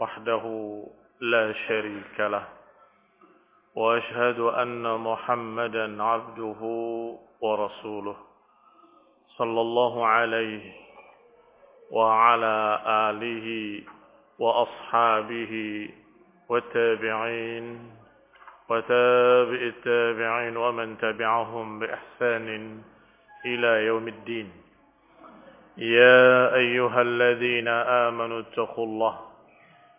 وحده لا شريك له وأشهد أن محمدا عبده ورسوله صلى الله عليه وعلى آله وأصحابه والتابعين وتابع التابعين ومن تبعهم بإحسان إلى يوم الدين. يا أيها الذين آمنوا اتقوا الله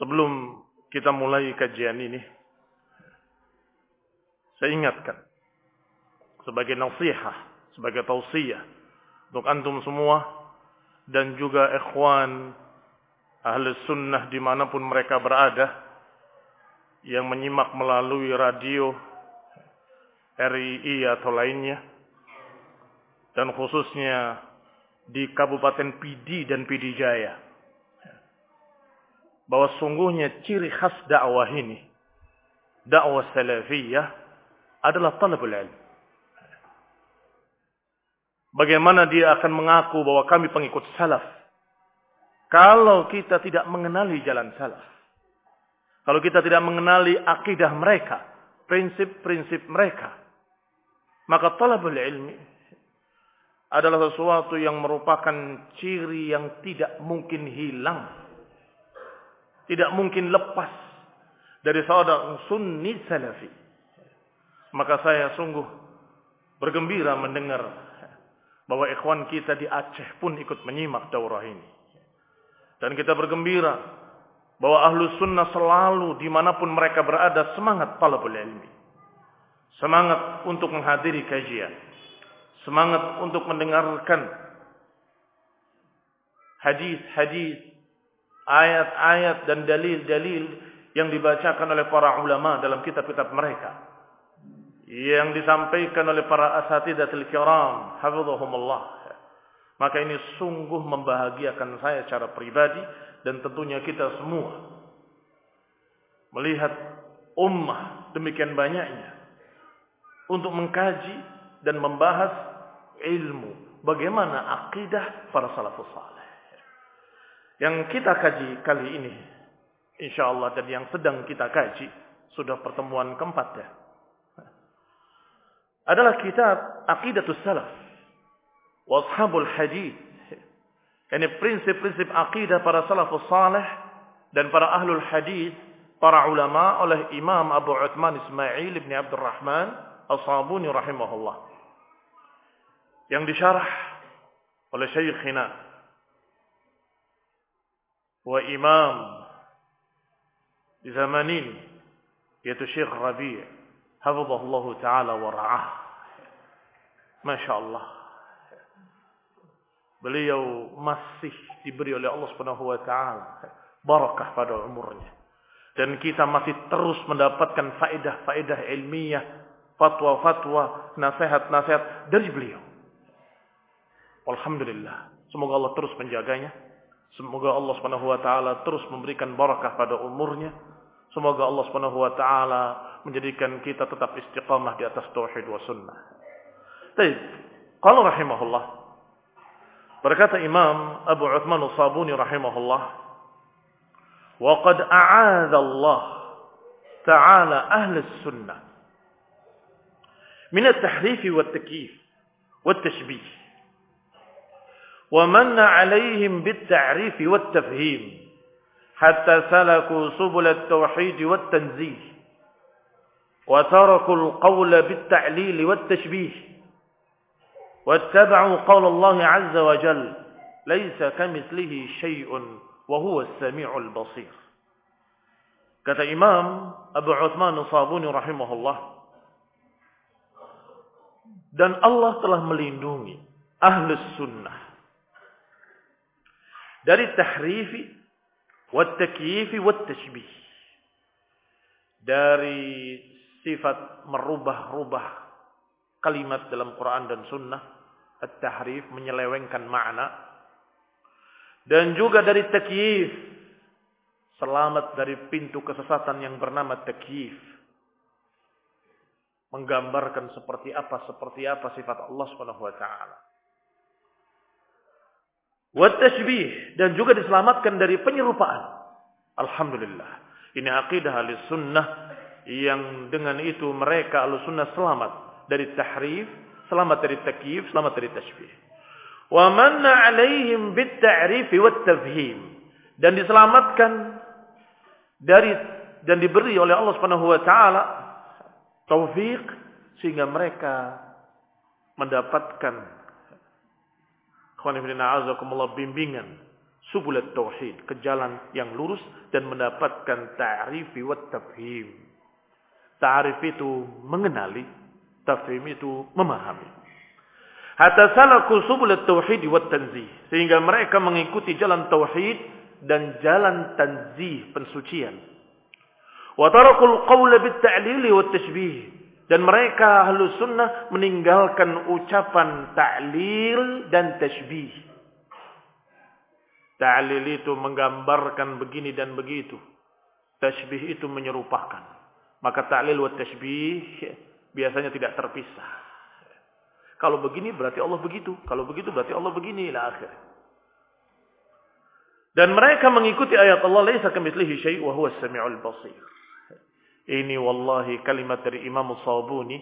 sebelum kita mulai kajian ini saya ingatkan sebagai nasihat sebagai tausiah untuk antum semua dan juga ikhwan ahli sunnah di mana pun mereka berada yang menyimak melalui radio RII atau lainnya dan khususnya di Kabupaten Pidi dan Pidi Jaya bahwa sungguhnya ciri khas dakwah ini dakwah salafiyah adalah talabul ilm bagaimana dia akan mengaku bahwa kami pengikut salaf kalau kita tidak mengenali jalan salaf kalau kita tidak mengenali akidah mereka, prinsip-prinsip mereka, maka talabul ilmi adalah sesuatu yang merupakan ciri yang tidak mungkin hilang. Tidak mungkin lepas dari seorang sunni salafi. Maka saya sungguh bergembira mendengar bahwa ikhwan kita di Aceh pun ikut menyimak daurah ini. Dan kita bergembira bahwa ahlu sunnah selalu dimanapun mereka berada semangat talabul ilmi. Semangat untuk menghadiri kajian. Semangat untuk mendengarkan hadis-hadis, ayat-ayat dan dalil-dalil yang dibacakan oleh para ulama dalam kitab-kitab mereka. Yang disampaikan oleh para asatidatul kiram, hafizahumullah. Maka ini sungguh membahagiakan saya secara pribadi dan tentunya kita semua melihat ummah demikian banyaknya untuk mengkaji dan membahas ilmu bagaimana akidah para salafus saleh. Yang kita kaji kali ini insyaallah dan yang sedang kita kaji sudah pertemuan keempat ya. Adalah kitab Aqidatus Salaf wa Ashabul Hadith ini prinsip-prinsip akidah para salafus salih dan para ahlul hadis, para ulama oleh Imam Abu Uthman Ismail ibn Abdurrahman As-Sabuni rahimahullah. Yang disyarah oleh Syekhina وإمام di zaman ini yaitu Syekh Rabi' hafizahullah taala wa ra'ah Masya Allah beliau masih diberi oleh Allah Subhanahu wa taala barakah pada umurnya dan kita masih terus mendapatkan faedah-faedah ilmiah fatwa-fatwa nasihat-nasihat dari beliau Alhamdulillah semoga Allah terus menjaganya Semoga Allah Subhanahu wa taala terus memberikan barakah pada umurnya. Semoga Allah Subhanahu wa taala menjadikan kita tetap istiqamah di atas tauhid wa sunnah. Baik. Qala rahimahullah. Berkata Imam Abu Uthman As-Sabuni rahimahullah, "Wa qad a'adha Allah ta'ala ahli sunnah min at-tahrif wa at-takyif wa at-tashbih." ومن عليهم بالتعريف والتفهيم حتى سلكوا سبل التوحيد والتنزيه وتركوا القول بالتعليل والتشبيه واتبعوا قول الله عز وجل ليس كمثله شيء وهو السميع البصير. Kata Imam Abu Uthman Sabuni rahimahullah dan Allah telah melindungi ahlus sunnah dari tahrifi wat takyifi wat tashbih dari sifat merubah-rubah kalimat dalam Quran dan Sunnah at-tahrif menyelewengkan makna. Dan juga dari takyif selamat dari pintu kesesatan yang bernama takyif. Menggambarkan seperti apa seperti apa sifat Allah Subhanahu wa taala Wattashbih dan juga diselamatkan dari penyerupaan. Alhamdulillah. Ini akidah ahli sunnah yang dengan itu mereka ahli sunnah selamat dari tahrif, selamat dari takyif, selamat dari tashbih. Wa manna alaihim bit ta'rif wat tafhim dan diselamatkan dari dan diberi oleh Allah Subhanahu wa taala taufik sehingga mereka mendapatkan bimbingan subulat tauhid ke jalan yang lurus dan mendapatkan ta'rif wa tafhim. Ta'rif itu mengenali, tafhim itu memahami. Hatta salaku subulat tauhid wa tanzih. Sehingga mereka mengikuti jalan tauhid dan jalan tanzih, pensucian. Wa tarakul qawla bit ta'lili wa tashbih dan mereka ahlu sunnah meninggalkan ucapan ta'lil dan tashbih. Ta'lil itu menggambarkan begini dan begitu. Tashbih itu menyerupakan. Maka ta'lil wa tashbih biasanya tidak terpisah. Kalau begini berarti Allah begitu. Kalau begitu berarti Allah begini. Ila akhir. Dan mereka mengikuti ayat Allah. Laisa kamithlihi syai' wa huwa sami'ul basir. Ini wallahi kalimat dari Imam Sawbuni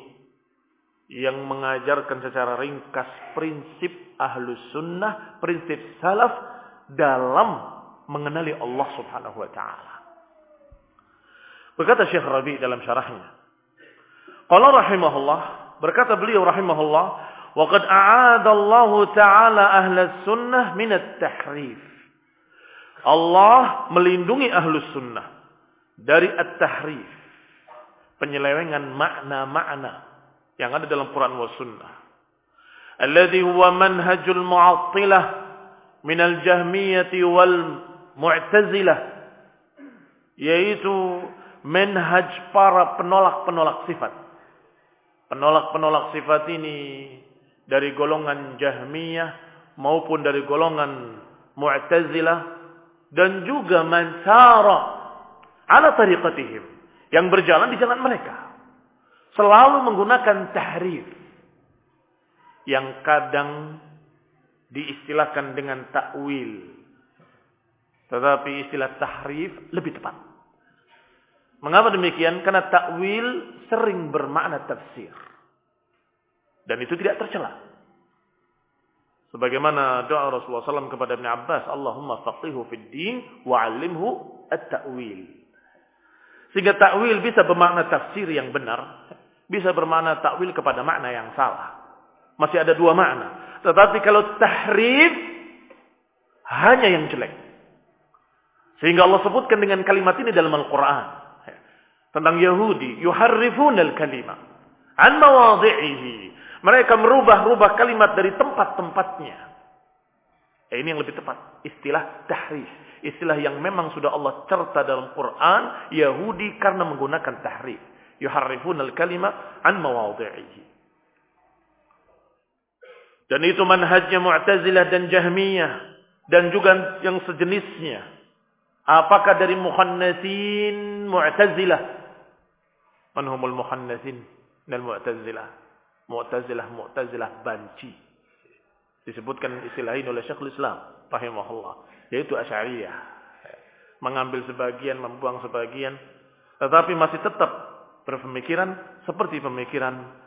yang mengajarkan secara ringkas prinsip ahlu sunnah, prinsip salaf dalam mengenali Allah subhanahu wa ta'ala. Berkata Syekh Rabi dalam syarahnya. Qala rahimahullah, berkata beliau rahimahullah, qad a'ada Allah ta'ala ahla sunnah min at-tahrif. Allah melindungi ahlu sunnah dari at-tahrif penyelewengan makna-makna yang ada dalam Quran wa sunnah. Alladhi huwa manhajul mu'attilah minal jahmiyati wal mu'tazilah. Yaitu manhaj para penolak-penolak sifat. Penolak-penolak sifat ini dari golongan jahmiyah maupun dari golongan mu'tazilah dan juga mansara ala tariqatihim yang berjalan di jalan mereka. Selalu menggunakan tahrif. Yang kadang diistilahkan dengan takwil. Tetapi istilah tahrif lebih tepat. Mengapa demikian? Karena takwil sering bermakna tafsir. Dan itu tidak tercela. Sebagaimana doa Rasulullah SAW kepada Ibn Abbas, Allahumma faqihu fid din wa'alimhu at-ta'wil. Sehingga takwil bisa bermakna tafsir yang benar, bisa bermakna takwil kepada makna yang salah. Masih ada dua makna. Tetapi kalau tahrif hanya yang jelek. Sehingga Allah sebutkan dengan kalimat ini dalam Al-Quran. Tentang Yahudi. Yuharrifunal kalimah. An mawadhi'ihi. Mereka merubah-rubah kalimat dari tempat-tempatnya. Eh, ini yang lebih tepat. Istilah tahrif. Istilah yang memang sudah Allah cerita dalam Quran. Yahudi karena menggunakan tahrif. Yuharrifunal kalimah an mawadhi'ihi. Dan itu manhajnya Mu'tazilah dan Jahmiyah. Dan juga yang sejenisnya. Apakah dari muhannasin mu'tazilah? Manhumul muhannasin dan mu'tazilah. Mu'tazilah, mu'tazilah banci. Disebutkan istilah ini oleh Syekhul Islam. Rahimahullah Yaitu Asyariyah. Mengambil sebagian, membuang sebagian. Tetapi masih tetap berpemikiran seperti pemikiran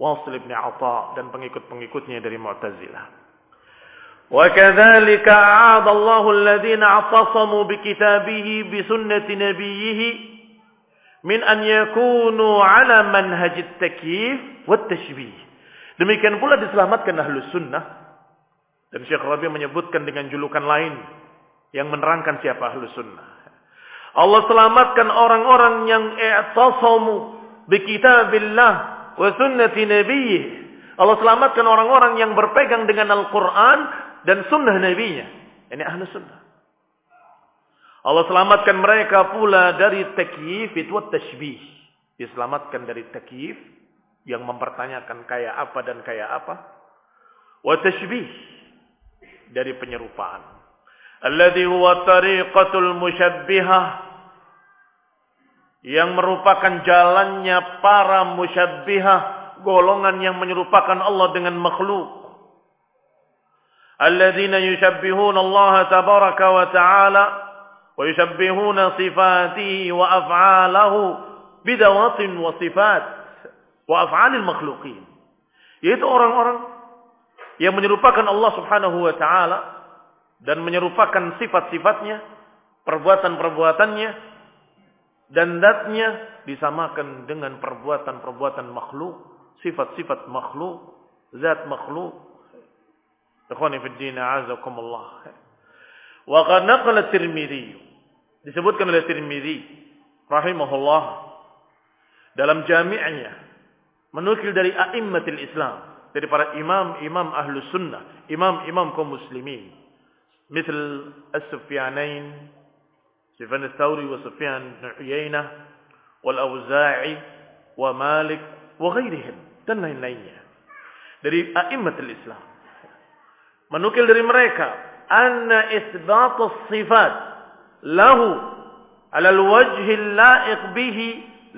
Wasil ibn Atta dan pengikut-pengikutnya dari Mu'tazilah. وكذلك أعاد الله الذين اعتصموا بكتابه بسنة نبيه من أن يكونوا على منهج التكييف والتشبيه demikian pula diselamatkan ahlu sunnah dan Syekh Rabi menyebutkan dengan julukan lain yang menerangkan siapa ahlu sunnah Allah selamatkan orang-orang yang i'tasamu bi kitabillah wa sunnati nabiyih Allah selamatkan orang-orang yang berpegang dengan Al-Quran dan sunnah nabinya. Ini ahlu sunnah. Allah selamatkan mereka pula dari takyif itu tashbih. Diselamatkan dari takyif yang mempertanyakan kayak apa dan kayak apa. Wa tashbih dari penyerupaan. Alladhi huwa tariqatul musyabbihah yang merupakan jalannya para musyabbihah, golongan yang menyerupakan Allah dengan makhluk. Alladzina yushabbihuna Allah tabaraka wa ta'ala wa yushabbihuna sifatihi wa af'alahu bidawatin wa sifat wa af'alil makhlukin. Yaitu orang-orang yang menyerupakan Allah Subhanahu wa taala dan menyerupakan sifat-sifatnya, perbuatan-perbuatannya dan zatnya disamakan dengan perbuatan-perbuatan makhluk, sifat-sifat makhluk, zat makhluk Ikhwani fi din a'azakumullah. Wa qad naqala Tirmidzi disebutkan oleh Tirmidzi rahimahullah dalam jami'nya menukil dari a'immatil Islam dari para imam-imam ahlu sunnah imam-imam kaum muslimin misal as-Sufyanain Sufyan al-Thawri wa Sufyan bin Uyainah wal Auza'i wa Malik wa ghairihim dan lain-lainnya dari a'immatil Islam menukil dari mereka anna isbatus sifat lahu ala alwajh laiq bihi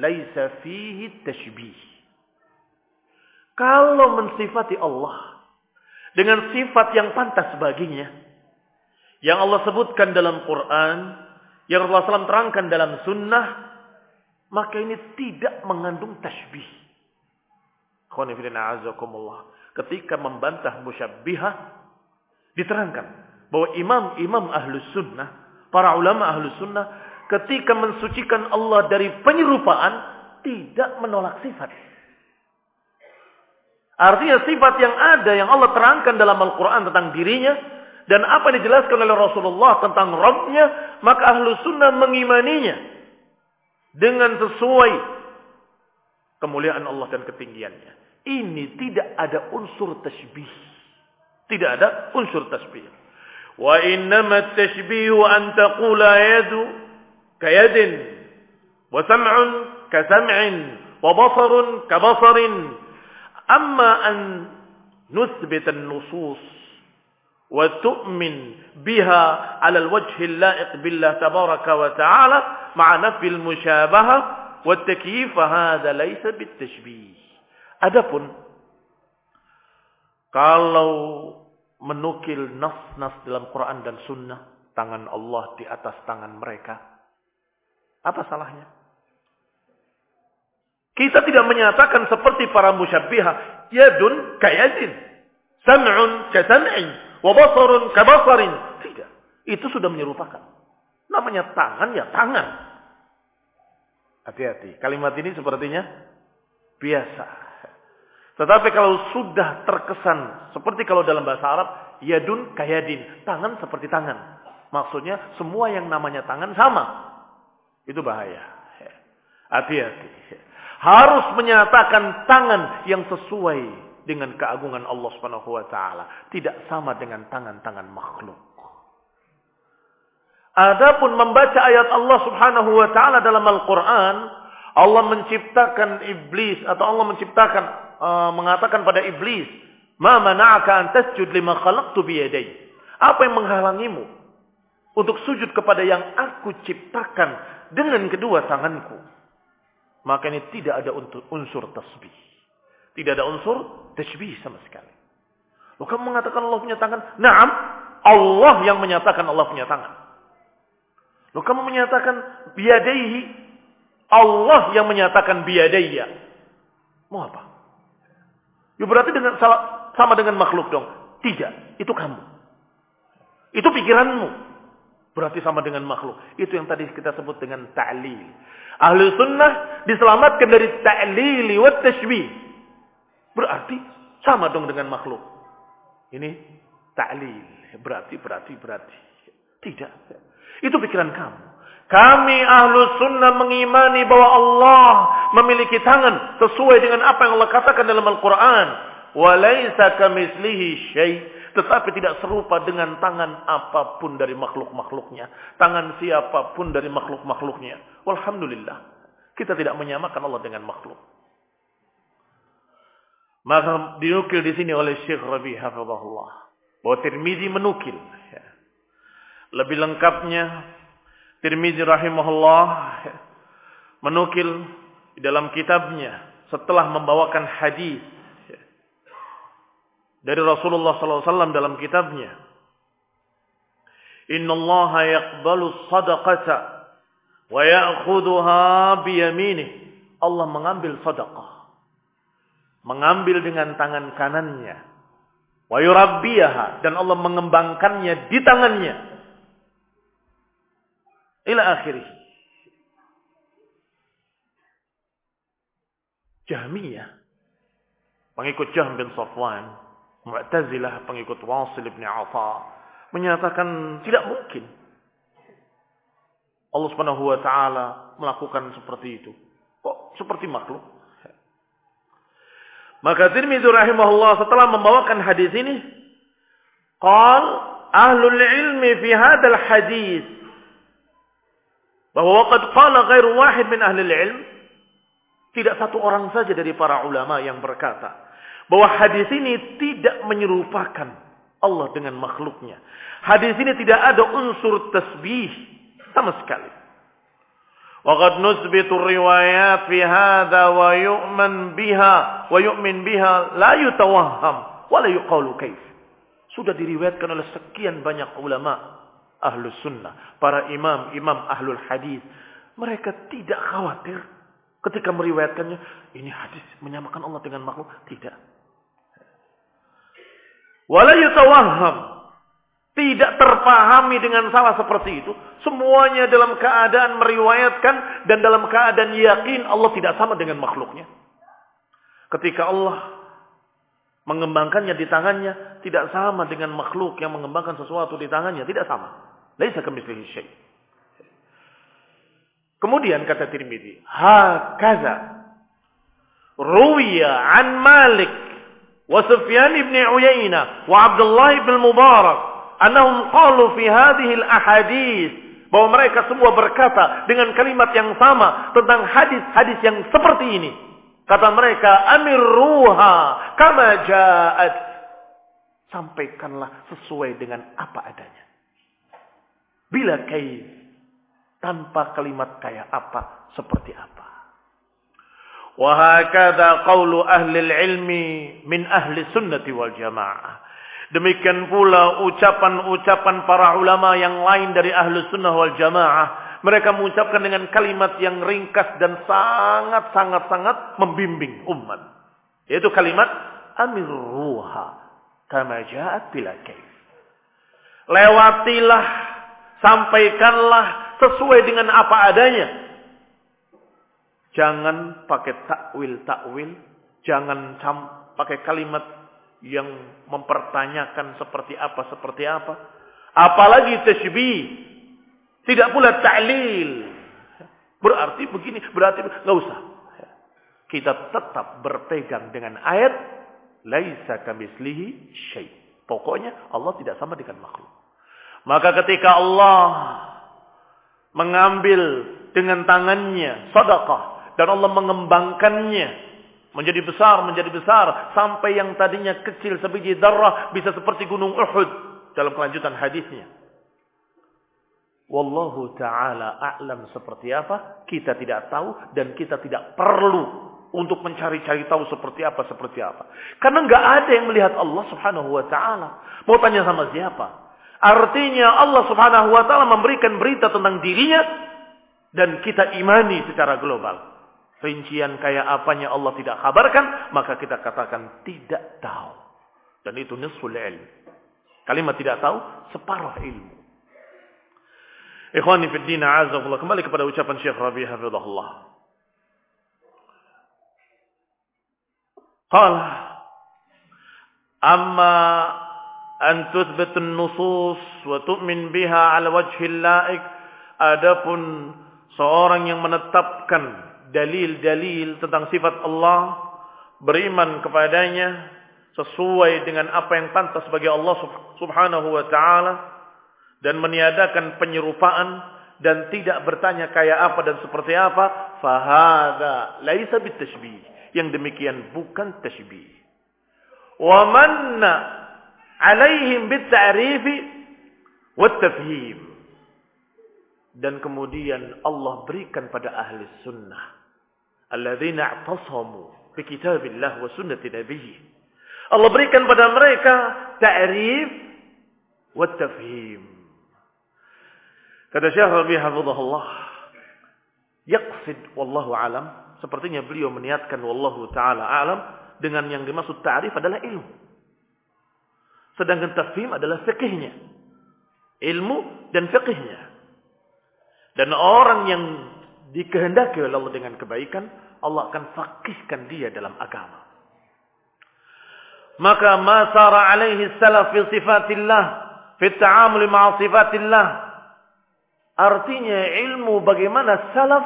laisa fihi tashbih kalau mensifati Allah dengan sifat yang pantas baginya yang Allah sebutkan dalam Quran yang Allah SAW terangkan dalam sunnah maka ini tidak mengandung tashbih ketika membantah musyabbihah Diterangkan bahwa imam-imam ahlus sunnah, para ulama ahlus sunnah, ketika mensucikan Allah dari penyerupaan, tidak menolak sifat. Artinya sifat yang ada yang Allah terangkan dalam Al-Quran tentang dirinya, dan apa yang dijelaskan oleh Rasulullah tentang Rabbnya, maka ahlu sunnah mengimaninya dengan sesuai kemuliaan Allah dan ketinggiannya. Ini tidak ada unsur tasbih. Tidak ada unsur tasbih. Wa innama tashbihu an taqula yadu kayadin wa sam'un ka sam'in wa basarun ka basarin. Amma an nuthbit an-nusus wa tu'min biha 'ala al-wajh al-la'iq billah tabaraka wa ta'ala ma'a nafi al-musyabaha wa at-takyif hadha laysa bit-tashbih. Adapun kalau menukil nas-nas dalam Quran dan Sunnah, tangan Allah di atas tangan mereka, apa salahnya? Kita tidak menyatakan seperti para musyabbihah, yadun kayadin, sam'un kasam'in, wa basarun kabasarin. Tidak. Itu sudah menyerupakan. Namanya tangan ya tangan. Hati-hati. Kalimat ini sepertinya biasa. Tetapi kalau sudah terkesan seperti kalau dalam bahasa Arab, yadun kayadin, tangan seperti tangan. Maksudnya semua yang namanya tangan sama. Itu bahaya. Hati-hati. Harus menyatakan tangan yang sesuai dengan keagungan Allah Subhanahu wa taala, tidak sama dengan tangan-tangan makhluk. Adapun membaca ayat Allah Subhanahu wa taala dalam Al-Qur'an, Allah menciptakan iblis atau Allah menciptakan uh, mengatakan pada iblis, "Ma mana'aka an tasjud lima khalaqtu bi Apa yang menghalangimu untuk sujud kepada yang aku ciptakan dengan kedua tanganku? Maka ini tidak ada unsur tasbih. Tidak ada unsur tasbih sama sekali. Loh kamu mengatakan Allah punya tangan? Naam, Allah yang menyatakan Allah punya tangan. Loh menyatakan biadaihi Allah yang menyatakan biadaya. Mau apa? Ya berarti dengan sama dengan makhluk dong. Tidak, itu kamu. Itu pikiranmu. Berarti sama dengan makhluk. Itu yang tadi kita sebut dengan ta'lil. Ahli sunnah diselamatkan dari ta'lili wa tashbih. Berarti sama dong dengan makhluk. Ini ta'lil. Berarti, berarti, berarti. Tidak. Itu pikiran kamu. Kami ahlu sunnah mengimani bahwa Allah memiliki tangan sesuai dengan apa yang Allah katakan dalam Al-Quran. Walaysa kamislihi syai' tetapi tidak serupa dengan tangan apa pun dari makhluk-makhluknya. Tangan siapa pun dari makhluk-makhluknya. Walhamdulillah. Kita tidak menyamakan Allah dengan makhluk. Maka dinukil di sini oleh Syekh Rabi Hafizahullah. Bahwa Tirmizi menukil. Ya. Lebih lengkapnya Tirmizi rahimahullah menukil di dalam kitabnya setelah membawakan hadis dari Rasulullah SAW dalam kitabnya. Inna Allah yaqbalu sadaqata wa biyaminih. Allah mengambil sadaqah. Mengambil dengan tangan kanannya. Wa yurabbiyaha. Dan Allah mengembangkannya di tangannya ila akhirih. Jahmiyah pengikut Jahm bin Safwan, Mu'tazilah pengikut Wasil bin Atha menyatakan tidak mungkin Allah Subhanahu wa taala melakukan seperti itu. Kok seperti makhluk? Maka Tirmidzi rahimahullah setelah membawakan hadis ini, qal ahlul ilmi fi hadzal hadis bahwa waqad qala ghairu wahid min ahli ilm tidak satu orang saja dari para ulama yang berkata bahwa hadis ini tidak menyerupakan Allah dengan makhluknya. Hadis ini tidak ada unsur tasbih sama sekali. Fi hadha wa yu'man biha wa yu'min biha la yutawahham wa la yuqalu kaif. Sudah diriwayatkan oleh sekian banyak ulama ahlus sunnah, para imam, imam ahlul hadis, mereka tidak khawatir ketika meriwayatkannya, ini hadis menyamakan Allah dengan makhluk. Tidak. Wala Tidak terpahami dengan salah seperti itu. Semuanya dalam keadaan meriwayatkan dan dalam keadaan yakin Allah tidak sama dengan makhluknya. Ketika Allah mengembangkannya di tangannya tidak sama dengan makhluk yang mengembangkan sesuatu di tangannya. Tidak sama. Laisa kamitslihi syai. Kemudian kata Tirmidzi, hakaza ruwiya an Malik Sufyan ibn Uyainah wa Abdullah ibn Mubarak annahum qalu fi hadhihi al-ahadith bahwa mereka semua berkata dengan kalimat yang sama tentang hadis-hadis yang seperti ini. Kata mereka, amir ruha kama ja'at. Sampaikanlah sesuai dengan apa adanya. Bila kaif. Tanpa kalimat kayak apa, seperti apa. Wahakada qawlu ahli ilmi min ahli sunnati wal jamaah. Demikian pula ucapan-ucapan para ulama yang lain dari ahli sunnah wal jamaah. Mereka mengucapkan dengan kalimat yang ringkas dan sangat-sangat-sangat membimbing umat. Yaitu kalimat amir ruha kama ja'at bila kaif. Lewatilah Sampaikanlah sesuai dengan apa adanya. Jangan pakai takwil-takwil. Jangan pakai kalimat yang mempertanyakan seperti apa, seperti apa. Apalagi tashbih. Tidak pula ta'lil. Berarti begini, berarti nggak usah. Kita tetap berpegang dengan ayat laisa kamislihi syai. Pokoknya Allah tidak sama dengan makhluk. Maka ketika Allah mengambil dengan tangannya sedekah dan Allah mengembangkannya menjadi besar, menjadi besar sampai yang tadinya kecil sebiji darah bisa seperti gunung Uhud dalam kelanjutan hadisnya. Wallahu taala a'lam seperti apa, kita tidak tahu dan kita tidak perlu untuk mencari-cari tahu seperti apa seperti apa. Karena nggak ada yang melihat Allah Subhanahu wa taala. Mau tanya sama siapa? Artinya Allah Subhanahu wa taala memberikan berita tentang dirinya dan kita imani secara global. Rincian kayak apanya Allah tidak kabarkan, maka kita katakan tidak tahu. Dan itu nisful ilm. Kalimat tidak tahu separuh ilmu. Ikhwani fi din azakullah. Kembali kepada ucapan Syekh Rabi hafizahullah. Qala amma an tuthbit an-nusus wa tu'min biha ala wajhi laik adapun seorang yang menetapkan dalil-dalil tentang sifat Allah beriman kepadanya sesuai dengan apa yang pantas bagi Allah Subhanahu wa taala dan meniadakan penyerupaan dan tidak bertanya kayak apa dan seperti apa, fahada laisa bitashbih. Yang demikian bukan tashbih. Wa manna alaihim bitta'rifi tafhim. Dan kemudian Allah berikan pada ahli sunnah alladzina i'tasamu bi kitabillah wa sunnati nabiyyi. Allah berikan pada mereka ta'rif wat tafhim Kata Syekh Rabi hafizahullah, yaqsid wallahu alam, sepertinya beliau meniatkan wallahu taala alam dengan yang dimaksud ta'rif adalah ilmu. Sedangkan tafhim adalah fikihnya. Ilmu dan fikihnya. Dan orang yang dikehendaki oleh Allah dengan kebaikan, Allah akan fakihkan dia dalam agama. Maka masara alaihi salaf fi sifatillah, fi ta'amul ma'a sifatillah, Artinya ilmu bagaimana salaf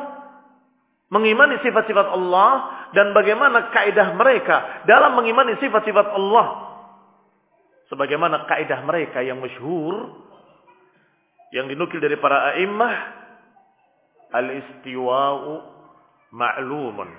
mengimani sifat-sifat Allah dan bagaimana kaidah mereka dalam mengimani sifat-sifat Allah. Sebagaimana kaidah mereka yang masyhur yang dinukil dari para a'immah al-istiwa'u ma'lumun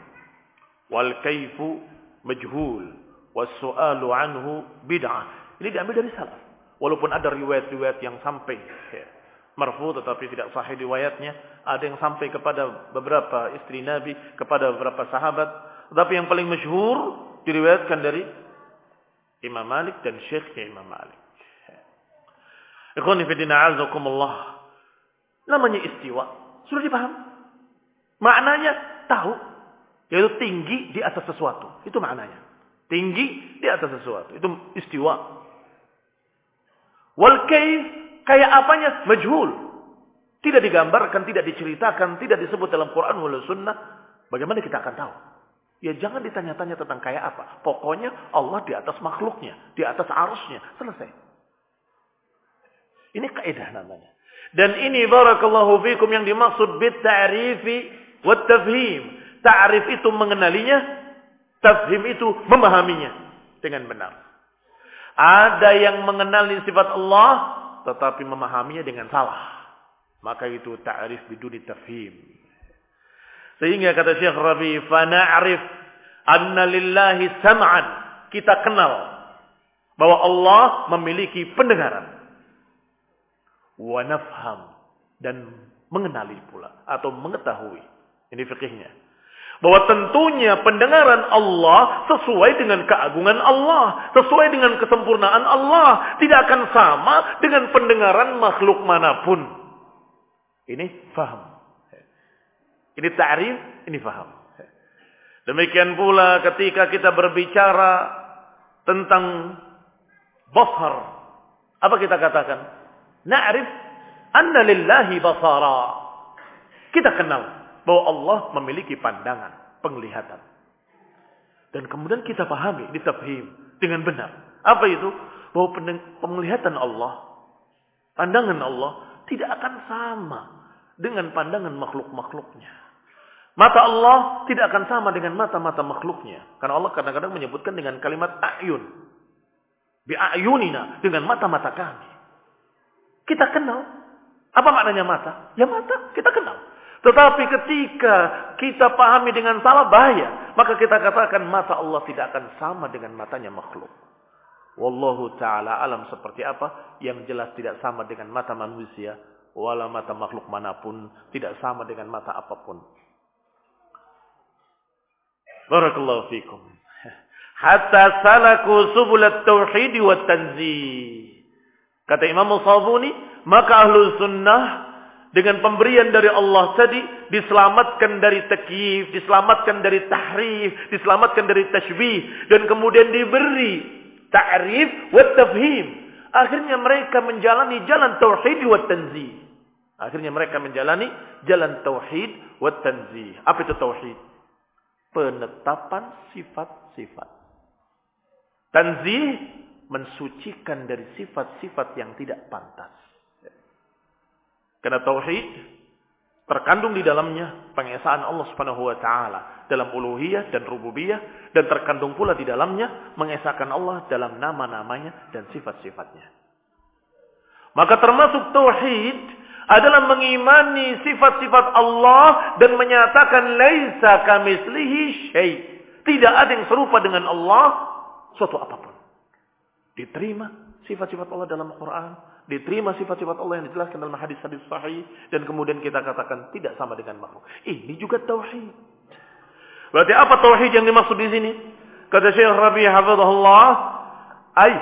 wal kaifu majhul was su'alu anhu bid'ah. Ini diambil dari salaf. Walaupun ada riwayat-riwayat yang sampai ya, marfu tetapi tidak sahih riwayatnya. Ada yang sampai kepada beberapa istri Nabi, kepada beberapa sahabat. Tetapi yang paling masyhur diriwayatkan dari Imam Malik dan Syekhnya Imam Malik. Ikhwani fi azakumullah. Namanya istiwa. Sudah dipaham? Maknanya tahu. Yaitu tinggi di atas sesuatu. Itu maknanya. Tinggi di atas sesuatu. Itu istiwa. Wal kaif Kayak apanya? Majhul. Tidak digambarkan, tidak diceritakan, tidak disebut dalam Quran wal sunnah. Bagaimana kita akan tahu? Ya jangan ditanya-tanya tentang kayak apa. Pokoknya Allah di atas makhluknya. Di atas arusnya. Selesai. Ini kaidah namanya. Dan ini barakallahu fikum yang dimaksud bit ta'rifi wa tafhim. Ta'rif itu mengenalinya, tafhim itu memahaminya dengan benar. Ada yang mengenali sifat Allah, tetapi memahaminya dengan salah. Maka itu ta'rif biduni tafhim. Sehingga kata Syekh Rabi, "Fana'rif anna lillahi sam'an." Kita kenal bahwa Allah memiliki pendengaran. Wa nafham dan mengenali pula atau mengetahui. Ini fikihnya bahwa tentunya pendengaran Allah sesuai dengan keagungan Allah, sesuai dengan kesempurnaan Allah, tidak akan sama dengan pendengaran makhluk mana pun. Ini faham. Ini ta'rif, ini faham. Demikian pula ketika kita berbicara tentang basar. Apa kita katakan? Na'rif anna lillahi basara. Kita kenal bahwa Allah memiliki pandangan, penglihatan. Dan kemudian kita pahami, ditafhim dengan benar. Apa itu? Bahwa penglihatan Allah Pandangan Allah tidak akan sama dengan pandangan makhluk-makhluknya. Mata Allah tidak akan sama dengan mata-mata makhluknya. Karena Allah kadang-kadang menyebutkan dengan kalimat ayun. Bi'ayunina. Dengan mata-mata kami. Kita kenal. Apa maknanya mata? Ya mata. Kita kenal. Tetapi ketika kita pahami dengan salah bahaya. Maka kita katakan mata Allah tidak akan sama dengan matanya makhluk. Wallahu ta'ala alam seperti apa yang jelas tidak sama dengan mata manusia. Walau mata makhluk mana pun tidak sama dengan mata apa pun. Barakallahu fikum. Hatta salaku subul tauhid wa tanzih. Kata Imam Sabuni, maka ahlu sunnah dengan pemberian dari Allah tadi diselamatkan dari takyif, diselamatkan dari tahrif, diselamatkan dari tashbih dan kemudian diberi ta'rif wa tafhim. Akhirnya mereka menjalani jalan tauhid wa tanzih. Akhirnya mereka menjalani jalan tauhid wa tanzih. Apa itu tauhid? Penetapan sifat-sifat. Tanzih mensucikan dari sifat-sifat yang tidak pantas. Karena tauhid terkandung di dalamnya pengesaan Allah Subhanahu wa taala dalam uluhiyah dan rububiyah dan terkandung pula di dalamnya mengesahkan Allah dalam nama-namanya dan sifat-sifatnya. Maka termasuk tauhid adalah mengimani sifat-sifat Allah dan menyatakan laisa kamislihi syai. Tidak ada yang serupa dengan Allah suatu apa pun. Diterima sifat-sifat Allah dalam Al-Quran, diterima sifat-sifat Allah yang dijelaskan dalam hadis-hadis sahih dan kemudian kita katakan tidak sama dengan makhluk. Ini juga tauhid. Berarti apa tauhid yang dimaksud di sini? Kata Syekh Rabi hafizahullah, ay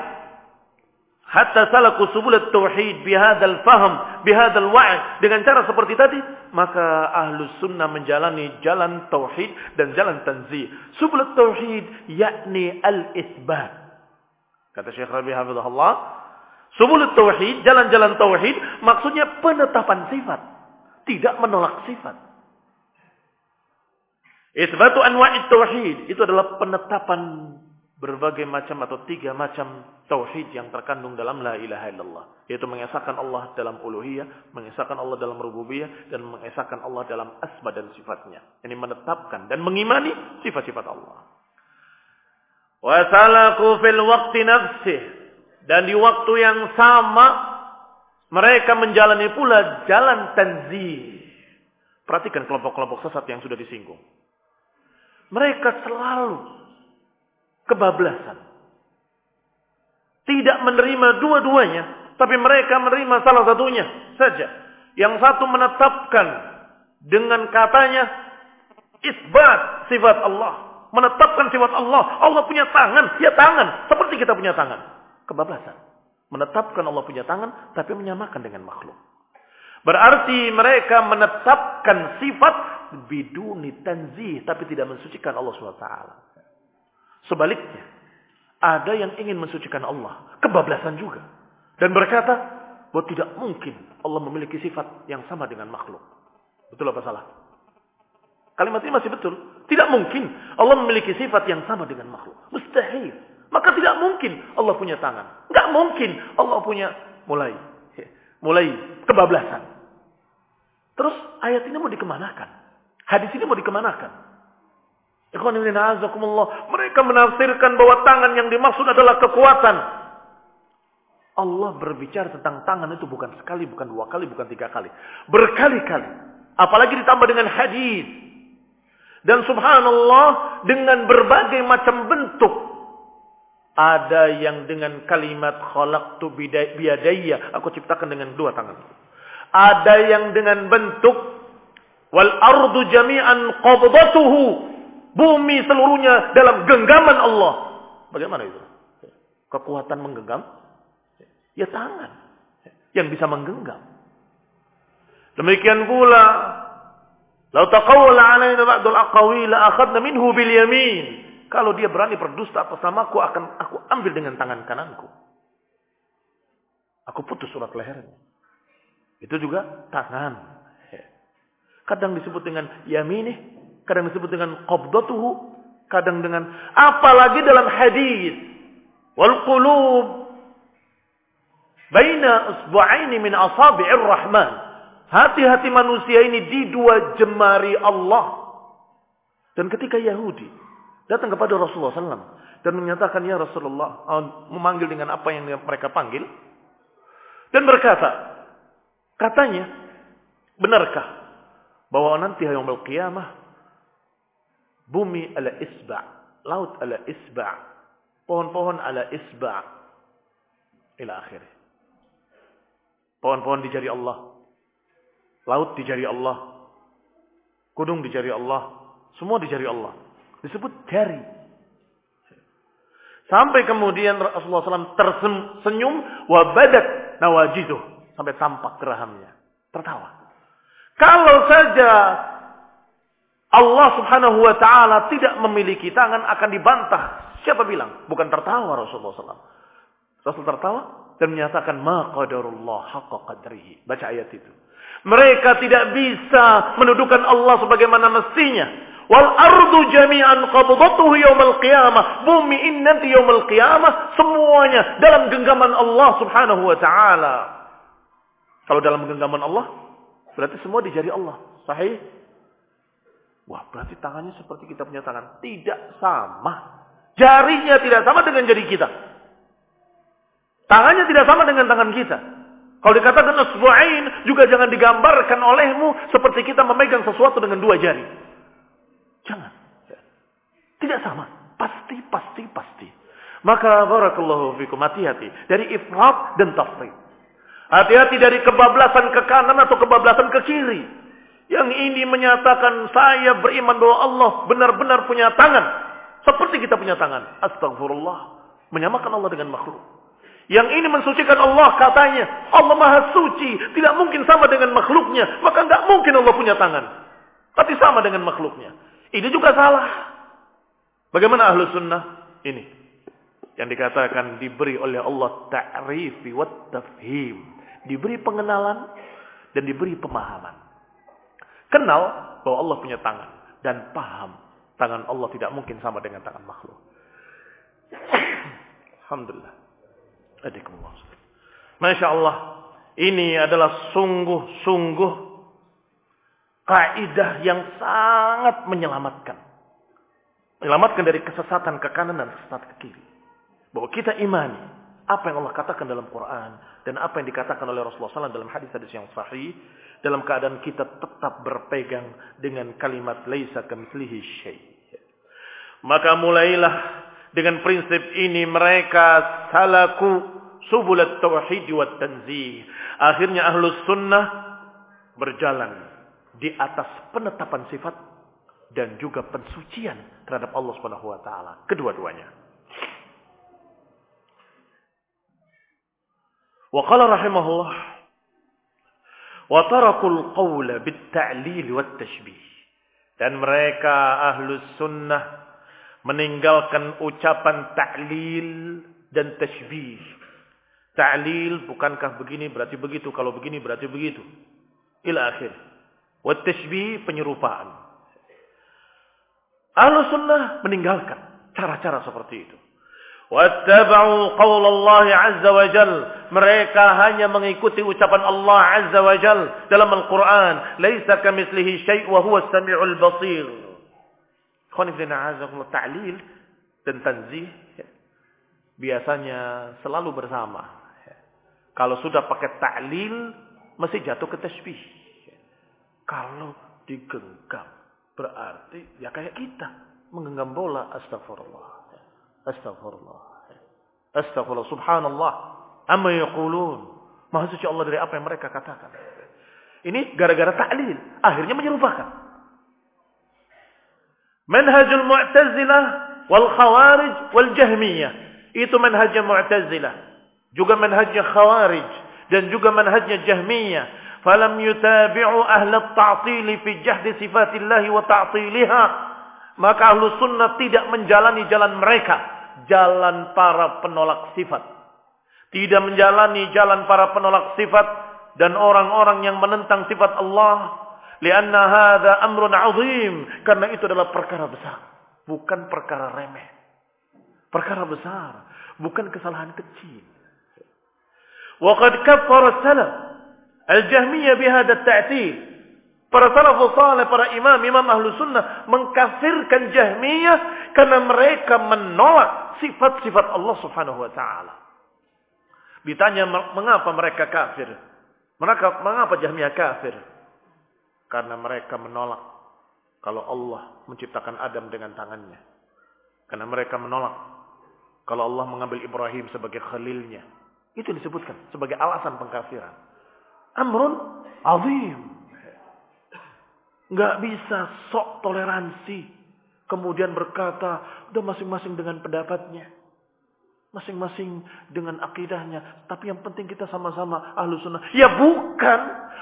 hatta salaku subul tauhid bihadzal fahm, bihadzal wa' dengan cara seperti tadi, maka ahlus sunnah menjalani jalan tauhid dan jalan tanzih. Subul tauhid yakni al-itsbat. Kata Syekh Rabi hafizahullah, Subul tauhid, jalan-jalan tauhid, maksudnya penetapan sifat. Tidak menolak sifat. Isbatu anwa'id tauhid. Itu adalah penetapan berbagai macam atau tiga macam tauhid yang terkandung dalam la ilaha illallah. Yaitu mengesahkan Allah dalam uluhiyah, mengesahkan Allah dalam rububiyah, dan mengesahkan Allah dalam asma dan sifatnya. Ini menetapkan dan mengimani sifat-sifat Allah. Wasalaku fil waqti nafsih dan di waktu yang sama mereka menjalani pula jalan tanzih. Perhatikan kelompok-kelompok sesat yang sudah disinggung. Mereka selalu kebablasan. Tidak menerima dua-duanya, tapi mereka menerima salah satunya saja. Yang satu menetapkan dengan katanya isbat sifat Allah, menetapkan sifat Allah. Allah punya tangan, ya tangan, seperti kita punya tangan kebablasan. Menetapkan Allah punya tangan, tapi menyamakan dengan makhluk. Berarti mereka menetapkan sifat biduni tanzih, tapi tidak mensucikan Allah SWT. Sebaliknya, ada yang ingin mensucikan Allah. Kebablasan juga. Dan berkata, bahwa tidak mungkin Allah memiliki sifat yang sama dengan makhluk. Betul apa salah? Kalimat ini masih betul. Tidak mungkin Allah memiliki sifat yang sama dengan makhluk. Mustahil. Maka tidak mungkin Allah punya tangan. Tidak mungkin Allah punya mulai. Mulai kebablasan. Terus ayat ini mau dikemanakan? Hadis ini mau dikemanakan? Mereka menafsirkan bahwa tangan yang dimaksud adalah kekuatan. Allah berbicara tentang tangan itu bukan sekali, bukan dua kali, bukan tiga kali. Berkali-kali. Apalagi ditambah dengan hadis. Dan subhanallah dengan berbagai macam bentuk ada yang dengan kalimat khalaqtu biyadayya. Aku ciptakan dengan dua tangan. Ada yang dengan bentuk wal ardu jami'an qabdatuhu. Bumi seluruhnya dalam genggaman Allah. Bagaimana itu? Kekuatan menggenggam? Ya tangan. Yang bisa menggenggam. Demikian pula. Lau taqawwala alaina ba'dul aqawila akhadna minhu bil yamin. Kalau dia berani berdusta atas namaku, akan aku ambil dengan tangan kananku. Aku putus surat lehernya. Itu juga tangan. Kadang disebut dengan yaminih, kadang disebut dengan qabdatuhu, kadang dengan apalagi dalam hadis wal qulub Baina usbu'aini min asabi'ir rahman. Hati-hati manusia ini di dua jemari Allah. Dan ketika Yahudi datang kepada Rasulullah SAW dan menyatakan ya Rasulullah memanggil dengan apa yang mereka panggil. Dan berkata katanya benarkah bahwa nanti hari qiyamah bumi ala isba' laut ala isba' pohon-pohon ala isba' ila akhir pohon-pohon di jari Allah laut di jari Allah gunung di jari Allah semua di jari Allah disebut jari sampai kemudian Rasulullah SAW tersenyum wa badat nawajiduh sampai tampak gerahamnya tertawa kalau saja Allah subhanahu wa ta'ala tidak memiliki tangan akan dibantah. Siapa bilang? Bukan tertawa Rasulullah SAW. Rasul tertawa dan menyatakan ma qadarullah haqqa qadrihi. Baca ayat itu. Mereka tidak bisa menuduhkan Allah sebagaimana mestinya. Wal ardu jami'an qabdatuhu yaumal qiyamah. Bumi ini yaumal qiyamah semuanya dalam genggaman Allah Subhanahu wa taala. Kalau dalam genggaman Allah, Berarti semua di jari Allah. Sahih? Wah, berarti tangannya seperti kita punya tangan. Tidak sama. Jarinya tidak sama dengan jari kita. Tangannya tidak sama dengan tangan kita. Kalau dikatakan asbu'ain, juga jangan digambarkan olehmu seperti kita memegang sesuatu dengan dua jari. Jangan. Tidak sama. Pasti, pasti, pasti. Maka barakallahu fikum hati-hati dari ifrat dan tafrid. Hati-hati dari kebablasan ke kanan atau kebablasan ke kiri. Yang ini menyatakan saya beriman bahwa Allah benar-benar punya tangan. Seperti kita punya tangan. Astagfirullah. Menyamakan Allah dengan makhluk. Yang ini mensucikan Allah katanya. Allah maha suci. Tidak mungkin sama dengan makhluknya. Maka tidak mungkin Allah punya tangan. Tapi sama dengan makhluknya. Ini juga salah. Bagaimana ahlu sunnah? Ini. Yang dikatakan diberi oleh Allah ta'rifi wa tafhim diberi pengenalan dan diberi pemahaman. Kenal bahwa Allah punya tangan dan paham tangan Allah tidak mungkin sama dengan tangan makhluk. Alhamdulillah. Adikumullah. Masya Allah. Ini adalah sungguh-sungguh kaidah yang sangat menyelamatkan. Menyelamatkan dari kesesatan ke kanan dan kesesatan ke kiri. Bahwa kita imani apa yang Allah katakan dalam Quran dan apa yang dikatakan oleh Rasulullah SAW dalam hadis-hadis yang sahih dalam keadaan kita tetap berpegang dengan kalimat laisa kamitslihi syai. Maka mulailah dengan prinsip ini mereka salaku subulat tauhid wa tanzih. Akhirnya ahlus sunnah berjalan di atas penetapan sifat dan juga pensucian terhadap Allah Subhanahu wa taala, kedua-duanya. Wa qala rahimahullah wa tarakul qawla bit ta'lil wat tashbih. Dan mereka ahlus sunnah meninggalkan ucapan ta'lil dan tashbih. Ta'lil bukankah begini berarti begitu, kalau begini berarti begitu. Ila akhir. Wa tashbih penyerupaan. Ahlus sunnah meninggalkan cara-cara seperti itu. Wattaba'u qaul Allah azza wa jal. Mereka hanya mengikuti ucapan Allah azza wa jal dalam Al-Quran. Laisa kamislihi syai' wa huwa sami'ul basir. Ta'lil dan tanzih. Biasanya selalu bersama. Kalau sudah pakai ta'lil, mesti jatuh ke tasbih. Kalau digenggam, berarti ya kayak kita. Menggenggam bola, astagfirullah. Astagfirullah. Astagfirullah. Subhanallah. Amma yaqulun. Maha suci Allah dari apa yang mereka katakan. Ini gara-gara ta'lil. Akhirnya menyerupakan. Manhajul Mu'tazilah wal Khawarij wal Jahmiyah. Itu manhajnya Mu'tazilah. Juga manhajnya Khawarij. Dan juga manhajnya Jahmiyah. Falam yutabi'u ahla ta'tili fi jahdi sifatillahi wa ta'tiliha. Maka ahlu sunnah tidak menjalani jalan mereka jalan para penolak sifat. Tidak menjalani jalan para penolak sifat dan orang-orang yang menentang sifat Allah. Lianna hadza amrun azim. Karena itu adalah perkara besar, bukan perkara remeh. Perkara besar, bukan kesalahan kecil. Waqad kaffara salaf al-Jahmiyah bihadha at-ta'til. Para salafus salih para imam, imam ahlu sunnah mengkafirkan Jahmiyah karena mereka menolak sifat-sifat Allah Subhanahu wa taala. Ditanya mengapa mereka kafir? Mengapa, mengapa Jahmiyah kafir? Karena mereka menolak kalau Allah menciptakan Adam dengan tangannya. Karena mereka menolak kalau Allah mengambil Ibrahim sebagai khalilnya. Itu disebutkan sebagai alasan pengkafiran. Amrun azim. Nggak bisa sok toleransi. Kemudian berkata, udah masing-masing dengan pendapatnya. Masing-masing dengan akidahnya. Tapi yang penting kita sama-sama ahlu sunnah. Ya bukan.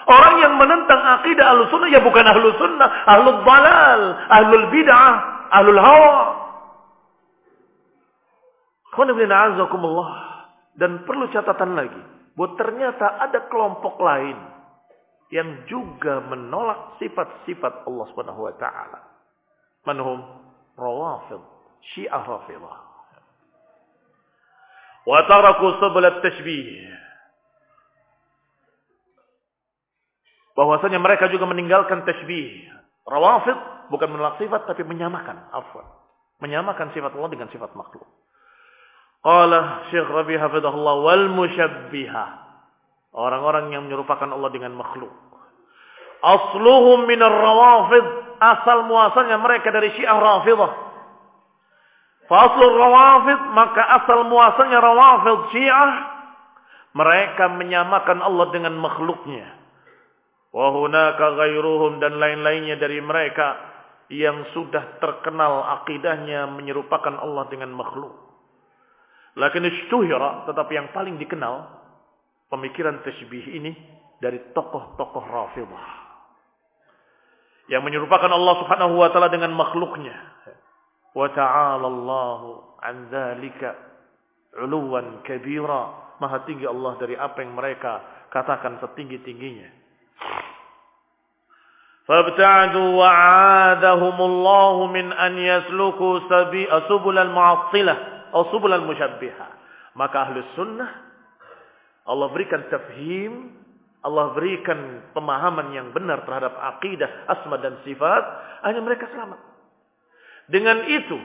Orang yang menentang akidah ahlu sunnah, ya bukan ahlu sunnah. Ahlu balal, ahlu bid'ah, ahlu hawa. Dan perlu catatan lagi. Bahwa ternyata ada kelompok lain yang juga menolak sifat-sifat Allah Subhanahu wa taala. Manhum rawafid, Syiah Rafidah. Wa taraku at-tashbih. Bahwasanya mereka juga meninggalkan tashbih. Rawafid bukan menolak sifat tapi menyamakan, afwan. Menyamakan sifat Allah dengan sifat makhluk. Qala Syekh Rabi hafizahullah wal musyabbihah Orang-orang yang menyerupakan Allah dengan makhluk. Asluhum minar rawafid. Asal muasalnya mereka dari syiah rafidah. Faslul rawafid. Maka asal muasalnya rawafid syiah. Mereka menyamakan Allah dengan makhluknya. Wahunaka gairuhum dan lain-lainnya dari mereka. Yang sudah terkenal akidahnya menyerupakan Allah dengan makhluk. Lakin istuhira. Tetapi yang paling dikenal pemikiran tasbih ini dari tokoh-tokoh Rafidah yang menyerupakan Allah Subhanahu wa taala dengan makhluknya. Wa ta'ala Allah an dzalika 'uluwan kabira. Maha tinggi Allah dari apa yang mereka katakan setinggi-tingginya. فابتعدوا وعادهم الله من أن يسلكوا سبل المعطلة أو سبل المشبهة maka ahli sunnah Allah berikan tafhim, Allah berikan pemahaman yang benar terhadap akidah, asma dan sifat, hanya mereka selamat. Dengan itu,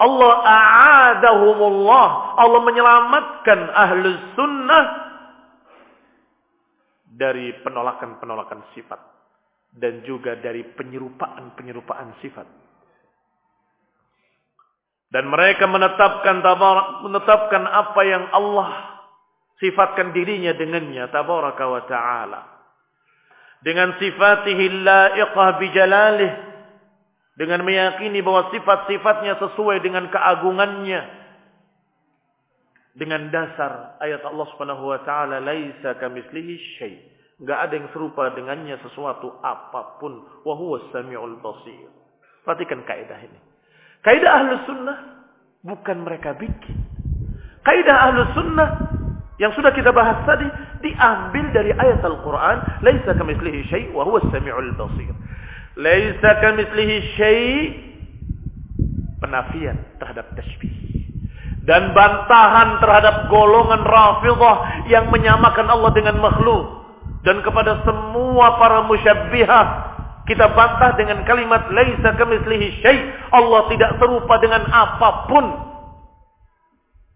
Allah a'adahumullah, Allah menyelamatkan ahlu sunnah dari penolakan-penolakan sifat dan juga dari penyerupaan-penyerupaan sifat. Dan mereka menetapkan menetapkan apa yang Allah sifatkan dirinya dengannya tabaraka wa taala dengan sifatihi laiqah bijalalih dengan meyakini bahwa sifat-sifatnya sesuai dengan keagungannya. Dengan dasar ayat Allah Subhanahu wa taala laisa kamitslihi syai. Enggak ada yang serupa dengannya sesuatu apa pun. Wa samiul basir. Perhatikan kaidah ini. Kaidah ahlus sunnah bukan mereka bikin. Kaidah ahlus sunnah yang sudah kita bahas tadi diambil dari ayat Al-Qur'an, "Laisa kamitslihi syai' wa samiul basir." Laisa kamitslihi syai' penafian terhadap tasbih dan bantahan terhadap golongan Rafidhah yang menyamakan Allah dengan makhluk dan kepada semua para musyabbihah kita bantah dengan kalimat laisa kamitslihi syai' Allah tidak serupa dengan apa pun.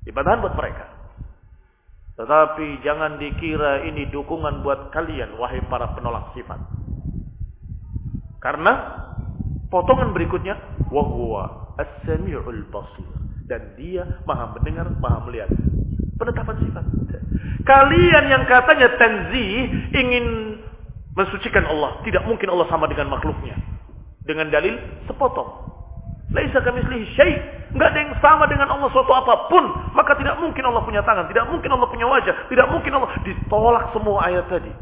Ibadah buat mereka. Tetapi jangan dikira ini dukungan buat kalian, wahai para penolak sifat. Karena potongan berikutnya, wahwa as-sami'ul basir. Dan dia maha mendengar, maha melihat. Penetapan sifat. Kalian yang katanya tanzih ingin mensucikan Allah. Tidak mungkin Allah sama dengan makhluknya. Dengan dalil sepotong. Laisa kamislihi syai. Enggak ada yang sama dengan Allah suatu apa pun. Maka tidak mungkin Allah punya tangan. Tidak mungkin Allah punya wajah. Tidak mungkin Allah. Ditolak semua ayat tadi.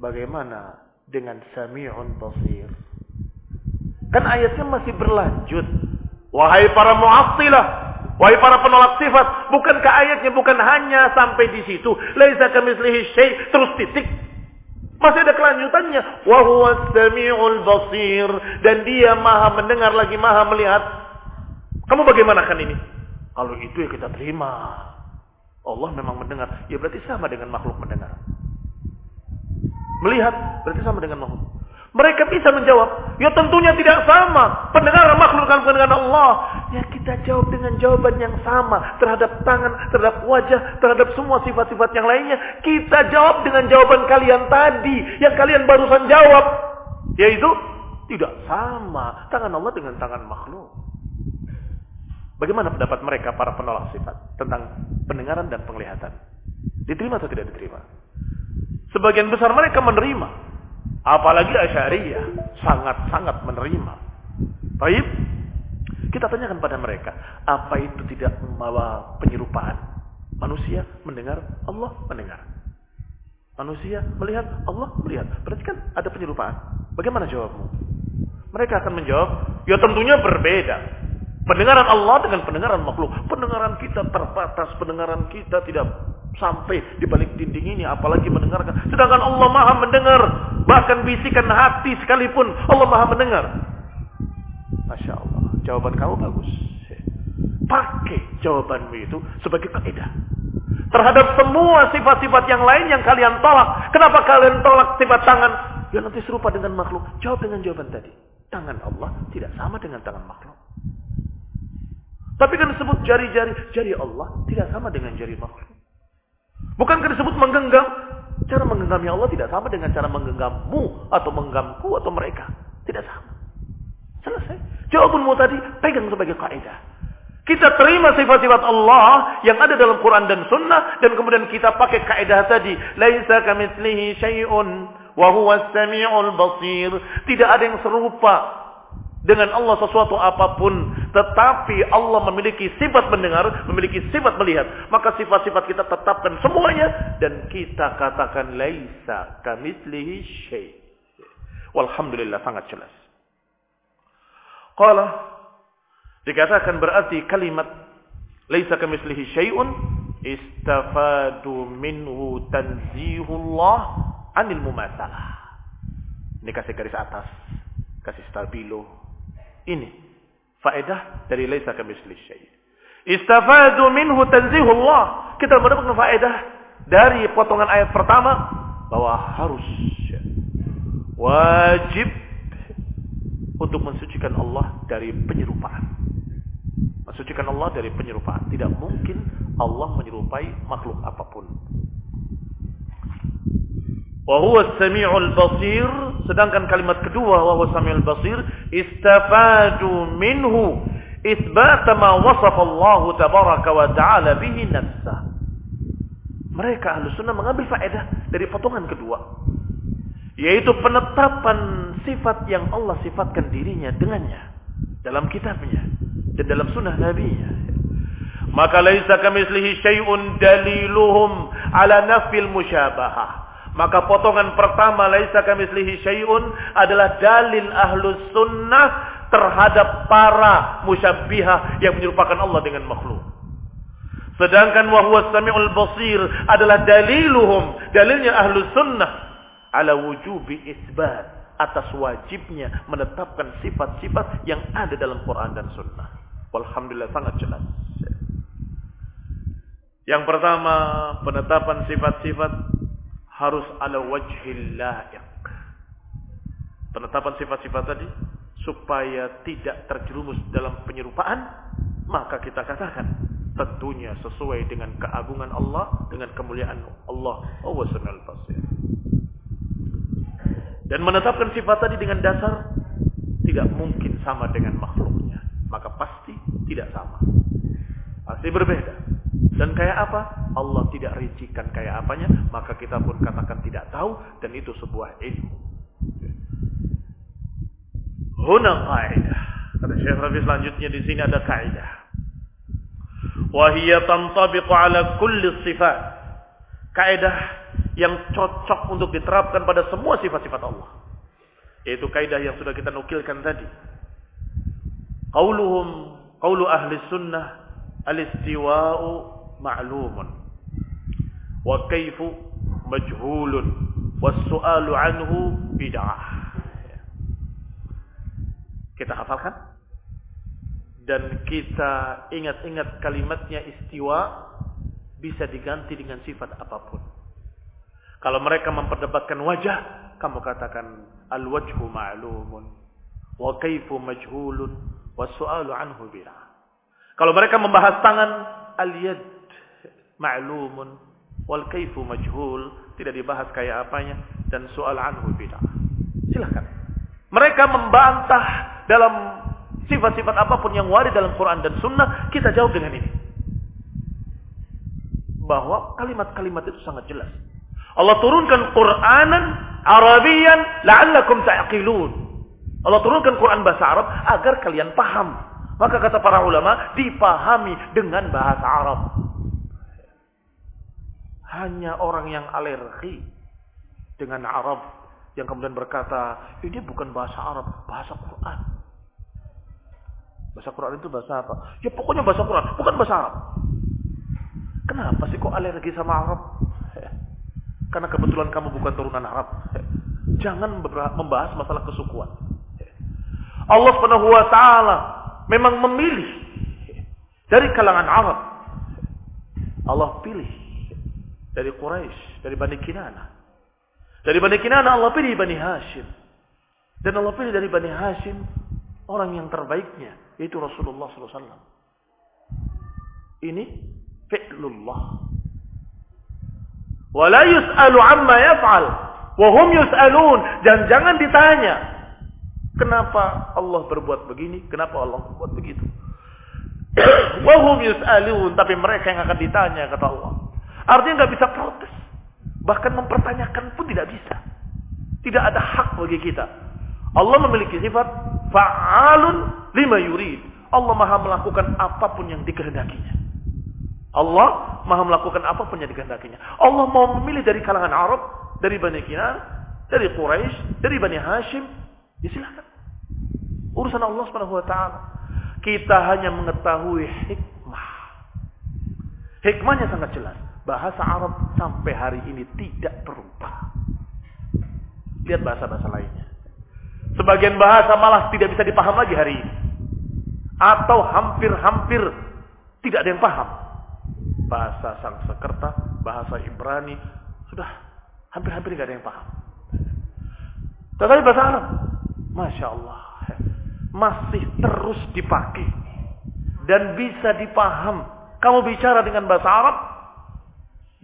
Bagaimana dengan sami'un basir? Kan ayatnya masih berlanjut. Wahai para mu'attilah. Wahai para penolak sifat. Bukankah ayatnya bukan hanya sampai di situ. Laisa kamislihi syai. Terus titik. Masih ada kelanjutannya. Wahuwa sami'ul basir. Dan dia maha mendengar lagi maha melihat. Kamu bagaimana kan ini? Kalau itu ya kita terima. Allah memang mendengar. Ya berarti sama dengan makhluk mendengar. Melihat berarti sama dengan makhluk. Mereka bisa menjawab, ya tentunya tidak sama. Pendengaran makhluk dengan pendengaran Allah. Ya kita jawab dengan jawaban yang sama. Terhadap tangan, terhadap wajah, terhadap semua sifat-sifat yang lainnya. Kita jawab dengan jawaban kalian tadi. Yang kalian barusan jawab. Yaitu, tidak sama. Tangan Allah dengan tangan makhluk. Bagaimana pendapat mereka para penolak sifat tentang pendengaran dan penglihatan? Diterima atau tidak diterima? Sebagian besar mereka menerima. Apalagi Asy'ariyah sangat-sangat menerima. Baik. Kita tanyakan pada mereka, apa itu tidak membawa penyerupaan? Manusia mendengar, Allah mendengar. Manusia melihat, Allah melihat. Berarti kan ada penyerupaan. Bagaimana jawabmu? Mereka akan menjawab, ya tentunya berbeda. Pendengaran Allah dengan pendengaran makhluk. Pendengaran kita terbatas, pendengaran kita tidak sampai di balik dinding ini apalagi mendengarkan. Sedangkan Allah Maha mendengar, bahkan bisikan hati sekalipun Allah Maha mendengar. Masya Allah, jawaban kamu bagus. Pakai jawabanmu itu sebagai kaidah. Terhadap semua sifat-sifat yang lain yang kalian tolak. Kenapa kalian tolak sifat tangan? Ya nanti serupa dengan makhluk. Jawab dengan jawaban tadi. Tangan Allah tidak sama dengan tangan makhluk. Tapi kan disebut jari-jari. Jari Allah tidak sama dengan jari makhluk. Bukankah disebut menggenggam? Cara menggenggamnya Allah tidak sama dengan cara menggenggammu atau menggenggamku atau mereka. Tidak sama. Selesai. Jawabanmu tadi pegang sebagai kaidah. Kita terima sifat-sifat Allah yang ada dalam Quran dan Sunnah dan kemudian kita pakai kaidah tadi, laisa kamitslihi syai'un wa huwa samiul basir. Tidak ada yang serupa dengan Allah sesuatu apa pun. Tetapi Allah memiliki sifat mendengar, memiliki sifat melihat. Maka sifat-sifat kita tetapkan semuanya. Dan kita katakan laisa kamitslihi syai. Walhamdulillah sangat jelas. Qala dikatakan berarti kalimat laisa kamitslihi syai'un istafadu minhu tanzihullah anil mumasalah. Ini kasih garis atas, kasih stabilo, ini faedah dari laisa kamisli syai. Istafadu minhu tanzihullah. Kita mendapatkan faedah dari potongan ayat pertama bahwa harus wajib untuk mensucikan Allah dari penyerupaan. Mensucikan Allah dari penyerupaan. Tidak mungkin Allah menyerupai makhluk apa pun. Wa huwa samiul basir. Sedangkan kalimat kedua wa huwa samiul basir istafadu minhu isbat ma wasafa Allah tabaraka wa ta'ala bihi nafsah. Mereka ahlu sunnah mengambil faedah dari potongan kedua. Yaitu penetapan sifat yang Allah sifatkan dirinya dengannya. Dalam kitabnya. Dan dalam sunnah nabinya. Maka laisa kamislihi syai'un daliluhum ala nafil musyabahah. Maka potongan pertama laisa kamislihi syai'un adalah dalil ahlus sunnah terhadap para musyabbihah yang menyerupakan Allah dengan makhluk. Sedangkan wahwa sami'ul basir adalah daliluhum, dalilnya ahlus sunnah ala wujubi isbat atas wajibnya menetapkan sifat-sifat yang ada dalam Quran dan sunnah. Walhamdulillah sangat jelas. Yang pertama, penetapan sifat-sifat harus ala wajhil la'iq. Penetapan sifat-sifat tadi supaya tidak terjerumus dalam penyerupaan, maka kita katakan tentunya sesuai dengan keagungan Allah, dengan kemuliaan Allah. Dan menetapkan sifat tadi dengan dasar tidak mungkin sama dengan makhluknya, maka pasti tidak sama. Pasti berbeda. Dan kayak apa? Allah tidak rincikan kayak apanya, maka kita pun katakan tidak tahu dan itu sebuah ilmu. Huna kaidah. Kata Syekh Rabi selanjutnya di sini ada kaidah. Wahia tantabiqu ala kulli sifat. Kaidah yang cocok untuk diterapkan pada semua sifat-sifat Allah. Yaitu kaidah yang sudah kita nukilkan tadi. Qauluhum, qaulu ahli sunnah, al-istiwa'u ma'lumun wa kaifu majhulun was-su'alu anhu bid'ah kita hafalkan dan kita ingat-ingat kalimatnya istiwa bisa diganti dengan sifat apa pun. Kalau mereka memperdebatkan wajah, kamu katakan al-wajhu ma'lumun wa kaifu majhulun wa su'alu anhu bid'ah. Kalau mereka membahas tangan, al-yad ma'lumun wal kaifu majhul, tidak dibahas kayak apanya dan soal anhu bid'ah. Silahkan. Mereka membantah dalam sifat-sifat apa pun yang warid dalam Quran dan Sunnah, kita jawab dengan ini. Bahwa kalimat-kalimat itu sangat jelas. Allah turunkan Quranan Arabian la'allakum ta'qilun. Allah turunkan Quran bahasa Arab agar kalian paham. Maka kata para ulama dipahami dengan bahasa Arab. Hanya orang yang alergi dengan Arab yang kemudian berkata, ini bukan bahasa Arab, bahasa Quran. Bahasa Quran itu bahasa apa? Ya pokoknya bahasa Quran, bukan bahasa Arab. Kenapa sih kok alergi sama Arab? Karena kebetulan kamu bukan turunan Arab. Jangan membahas masalah kesukuan. Allah Subhanahu wa taala memang memilih dari kalangan Arab. Allah pilih dari Quraisy, dari Bani Kinana. Dari Bani Kinana Allah pilih Bani Hashim. Dan Allah pilih dari Bani Hashim orang yang terbaiknya yaitu Rasulullah SAW. Ini fi'lullah. Wala yus'alu amma yaf'al. Wahum yus'alun. Dan jangan ditanya. Kenapa Allah berbuat begini? Kenapa Allah berbuat begitu? Wahum yus'alun. Tapi mereka yang akan ditanya, kata Allah. Artinya nggak bisa protes. Bahkan mempertanyakan pun tidak bisa. Tidak ada hak bagi kita. Allah memiliki sifat fa'alun lima yurid. Allah maha melakukan apa pun yang dikehendakinya. Allah maha melakukan apa pun yang dikehendakinya. Allah mau memilih dari kalangan Arab, dari Bani Kinan, dari Quraisy, dari Bani Hashim. Ya silakan. Urusan Allah Subhanahu wa taala. Kita hanya mengetahui hikmah. Hikmahnya sangat jelas. Bahasa Arab sampai hari ini tidak berubah. Lihat bahasa-bahasa lainnya. Sebagian bahasa malah tidak bisa dipaham lagi hari ini. Atau hampir-hampir tidak ada yang paham bahasa Sanskerta, bahasa Ibrani, sudah hampir-hampir tidak ada yang paham. Tetapi bahasa Arab, Masya Allah, masih terus dipakai. Dan bisa dipaham. Kamu bicara dengan bahasa Arab,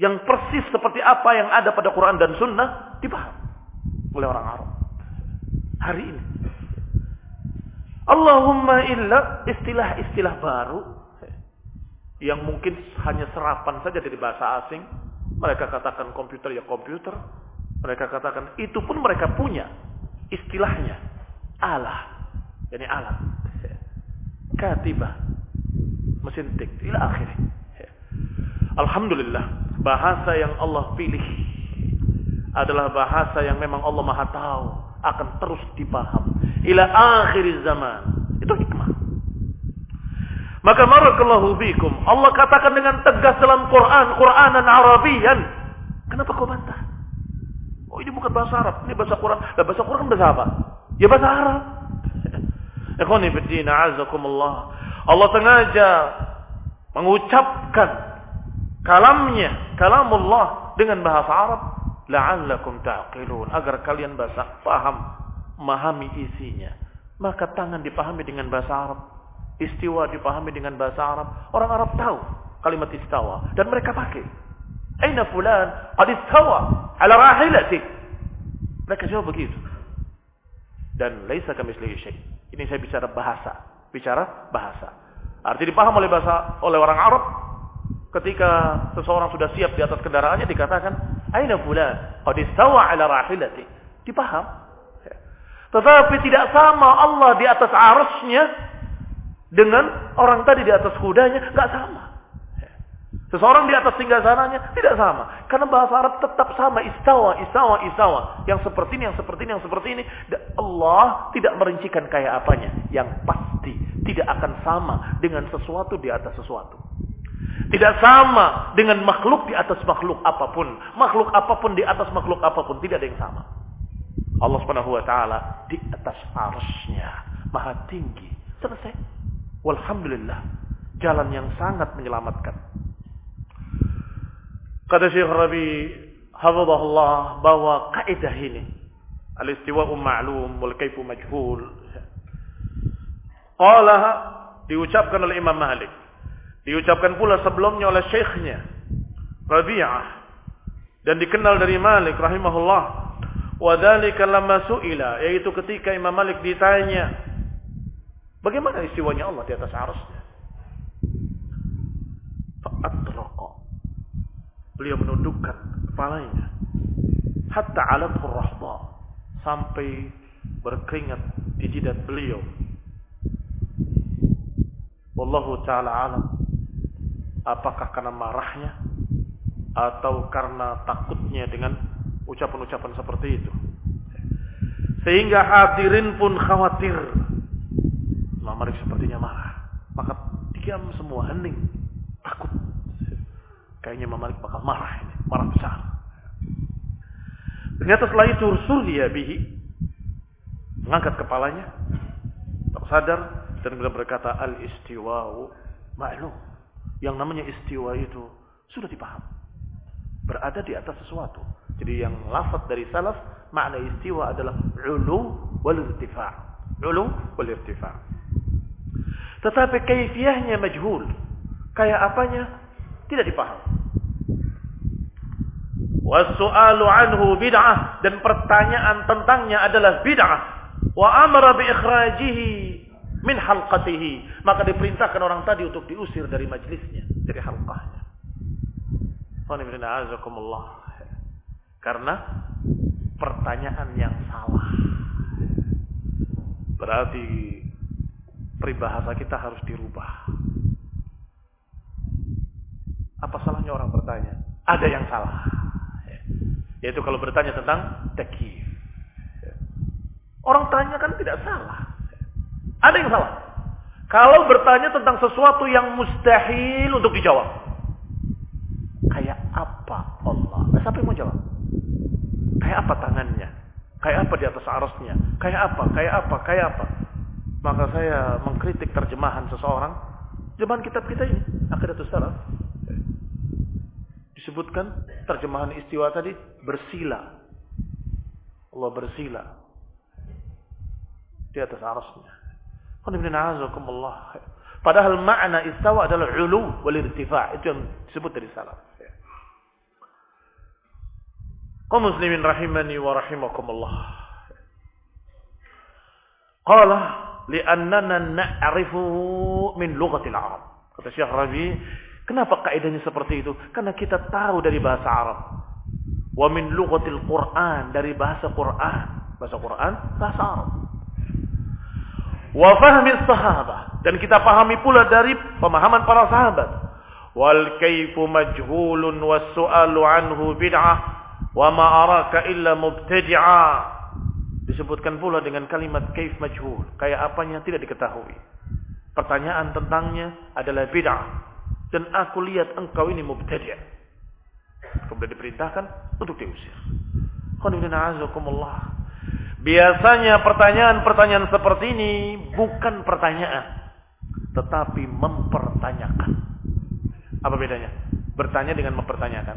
yang persis seperti apa yang ada pada Quran dan Sunnah, dipaham oleh orang Arab. Hari ini. Allahumma illa istilah-istilah baru yang mungkin hanya serapan saja dari bahasa asing. Mereka katakan komputer ya komputer. Mereka katakan itu pun mereka punya istilahnya. Allah. Yani alat. Katibah. Mesin tik. Ila akhirnya. Alhamdulillah. Bahasa yang Allah pilih. Adalah bahasa yang memang Allah maha tahu. Akan terus dipaham. Ila akhir zaman. Itu hikmah. Maka barakallahu fikum. Allah katakan dengan tegas dalam Quran, Quranan Arabian. Kenapa kau bantah? Oh ini bukan bahasa Arab, ini bahasa Quran. Nah, bahasa Quran bahasa apa? Ya bahasa Arab. Ikhwani fiddin, azakumullah. Allah sengaja mengucapkan kalamnya, kalamullah dengan bahasa Arab. La'allakum ta'qilun. Agar kalian bahasa paham, memahami isinya. Maka tangan dipahami dengan bahasa Arab Istiwa dipahami dengan bahasa Arab. Orang Arab tahu kalimat istawa. Dan mereka pakai. Aina fulan qad istawa ala rahilati. Mereka jawab begitu. Dan laisa kamislihi syai. Ini saya bicara bahasa. Bicara bahasa. Arti dipaham oleh bahasa oleh orang Arab ketika seseorang sudah siap di atas kendaraannya dikatakan aina fulan qad istawa ala rahilati. Dipaham. Tetapi tidak sama Allah di atas arusnya dengan orang tadi di atas kudanya nggak sama. Seseorang di atas singgasananya tidak sama. Karena bahasa Arab tetap sama. Istawa, istawa, istawa. Yang seperti ini, yang seperti ini, yang seperti ini. Allah tidak merincikan kayak apanya. Yang pasti tidak akan sama dengan sesuatu di atas sesuatu. Tidak sama dengan makhluk di atas makhluk apa pun. Makhluk apa pun di atas makhluk apa pun. Tidak ada yang sama. Allah subhanahu wa ta'ala di atas arusnya. Maha tinggi. Selesai. Walhamdulillah. Jalan yang sangat menyelamatkan. Kata Syekh Rabi hafizahullah bahwa kaidah ini al-istiwa'u ma'lum wal kaifu majhul. Qala diucapkan oleh Imam Malik. Diucapkan pula sebelumnya oleh syekhnya Rabi'ah dan dikenal dari Malik rahimahullah. Wa dzalika lamma su'ila yaitu ketika Imam Malik ditanya bagaimana istiwanya Allah di atas arasnya. Fa'atraqa Beliau menundukkan kepalanya. Hatta alathu rahba. Sampai berkeringat di jidat beliau. Wallahu ta'ala alam. Apakah karena marahnya? Atau karena takutnya dengan ucapan-ucapan seperti itu. Sehingga hadirin pun khawatir. Imam Malik sepertinya marah. Maka diam semua hening. Takut. Kayaknya Imam Malik bakal marah ini, marah besar. Ternyata setelah itu surya bihi mengangkat kepalanya, tersadar dan kemudian berkata al istiwa'u ma'lum. Yang namanya istiwa itu sudah dipaham. Berada di atas sesuatu. Jadi yang lafaz dari salaf makna istiwa adalah ulu wal irtifa'. Ulu wal irtifa'. Tetapi kaifiahnya majhul. Kayak apanya? Tidak dipaham. Wasu'alu anhu bid'ah dan pertanyaan tentangnya adalah bid'ah. Wa amara bi ikhrajihi min halqatihi. Maka diperintahkan orang tadi untuk diusir dari majlisnya, dari halqahnya. Karena pertanyaan yang salah. Berarti peribahasa kita harus dirubah. Apa salahnya orang bertanya? Ada yang salah. Yaitu kalau bertanya tentang takif. Orang tanya kan tidak salah. Ada yang salah. Kalau bertanya tentang sesuatu yang mustahil untuk dijawab. Kayak apa Allah? Nah, siapa yang mau jawab? Kayak apa tangannya? Kayak apa di atas arasnya? Kayak apa? Kayak apa? Kayak apa? Maka saya mengkritik terjemahan seseorang. Terjemahan kitab kita ini. Akidatul Salaf disebutkan terjemahan istiwa tadi bersila. Allah bersila di atas arasnya. Padahal makna istawa adalah ulu wal irtifa. Itu yang disebut dari salaf. Kaum muslimin rahimani wa rahimakumullah. Qala li'annana na'rifuhu min lughatil Arab. Kata Syekh Rabi, Kenapa kaidahnya seperti itu? Karena kita tahu dari bahasa Arab. Wa min lughatil Quran, dari bahasa Quran. Bahasa Quran, bahasa Arab. Wa fahmi sahabat. Dan kita pahami pula dari pemahaman para sahabat. Wal kaifu majhulun was su'alu anhu bid'ah. Wa ma araka illa mubtadi'a. Disebutkan pula dengan kalimat kaif majhul. Kayak apanya tidak diketahui. Pertanyaan tentangnya adalah bid'ah dan aku lihat engkau ini mubtadi'. Kemudian diperintahkan untuk diusir. Biasanya pertanyaan-pertanyaan seperti ini bukan pertanyaan. Tetapi mempertanyakan. Apa bedanya? Bertanya dengan mempertanyakan.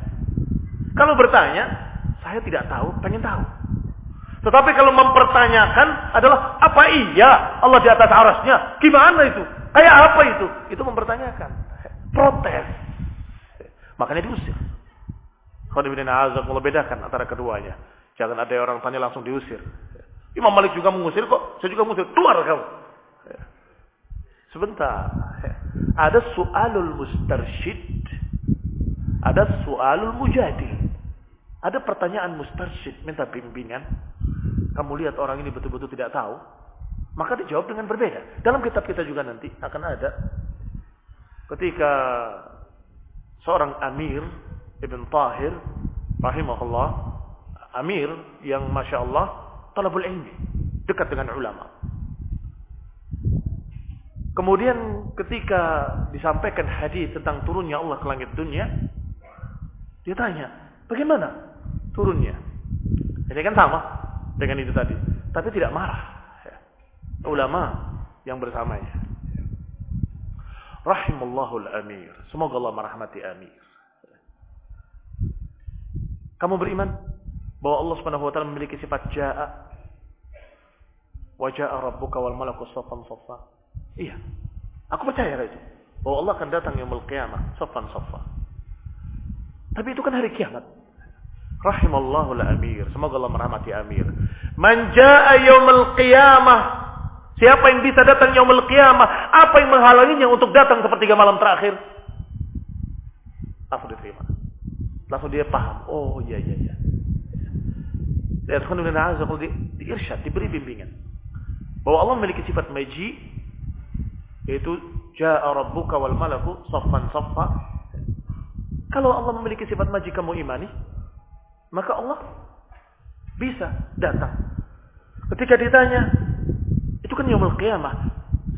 Kalau bertanya, saya tidak tahu, pengen tahu. Tetapi kalau mempertanyakan adalah apa iya Allah di atas arasnya? Gimana itu? Kayak apa itu? Itu mempertanyakan protes. Makanya diusir. Kalau bedakan antara keduanya. Jangan ada orang tanya langsung diusir. Imam Malik juga mengusir kok. Saya juga mengusir. Keluar kamu. Sebentar. Ada soalul mustarsyid. Ada soalul mujadil. Ada pertanyaan mustarsyid. Minta bimbingan. Kamu lihat orang ini betul-betul tidak tahu. Maka dijawab dengan berbeda. Dalam kitab kita juga nanti akan ada ketika seorang Amir Ibn Tahir rahimahullah Amir yang Masya Allah talabul ilmi dekat dengan ulama. Kemudian ketika disampaikan hadis tentang turunnya Allah ke langit dunia dia tanya bagaimana turunnya? Ini kan sama dengan itu tadi tapi tidak marah. Ulama yang bersamanya Rahimallahul amir. Semoga Allah merahmati amir. Kamu beriman bahwa Allah Subhanahu wa taala memiliki sifat jaa. Wa jaa rabbuka wal malaku saffan saffa. Iya. Aku percaya itu. Bahwa Allah akan datang yaumul qiyamah saffan saffa. Tapi itu kan hari kiamat. Rahimallahu amir. Semoga Allah merahmati Amir. Man jaa yaumul qiyamah. Siapa yang bisa datang yaumul qiyamah? Apa yang menghalanginya untuk datang sepertiga malam terakhir? Langsung diterima. Langsung dia paham. Oh iya iya iya. Di, di irsyad, diberi bimbingan. Bahwa Allah memiliki sifat maji yaitu ja'a rabbuka wal malaku saffan saffa. Kalau Allah memiliki sifat maji kamu imani, maka Allah bisa datang. Ketika ditanya, itu kan yaumul qiyamah.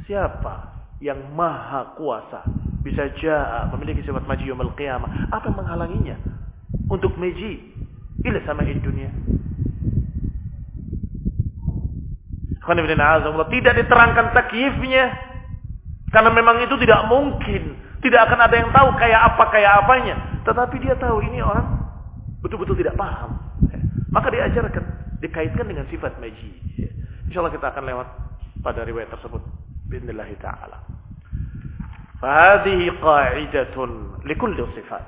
Siapa yang maha kuasa bisa ja'a memiliki sifat maji yaumul qiyamah? Apa menghalanginya untuk maji ila sama dunia? Tidak diterangkan takyifnya. Karena memang itu tidak mungkin. Tidak akan ada yang tahu kayak apa kayak apanya. Tetapi dia tahu ini orang betul-betul tidak paham. Maka diajarkan, dikaitkan dengan sifat maji. Insya Allah kita akan lewat pada riwayat tersebut. Bismillah ta'ala. Fahadihi qa'idatun likulli sifat.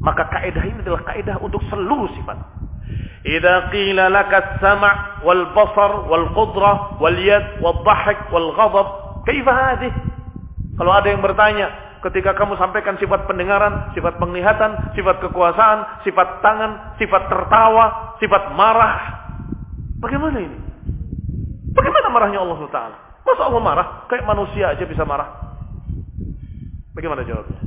Maka kaidah ini adalah kaidah untuk seluruh sifat. إذا قيل لك السمع والبصر والقدرة واليد والضحك والغضب كيف هذه kalau ada yang bertanya ketika kamu sampaikan sifat pendengaran, sifat penglihatan, sifat kekuasaan, sifat tangan, sifat tertawa, sifat marah. Bagaimana ini? Bagaimana marahnya Allah Taala? Masa Allah marah? Kayak manusia aja bisa marah. Bagaimana jawabnya?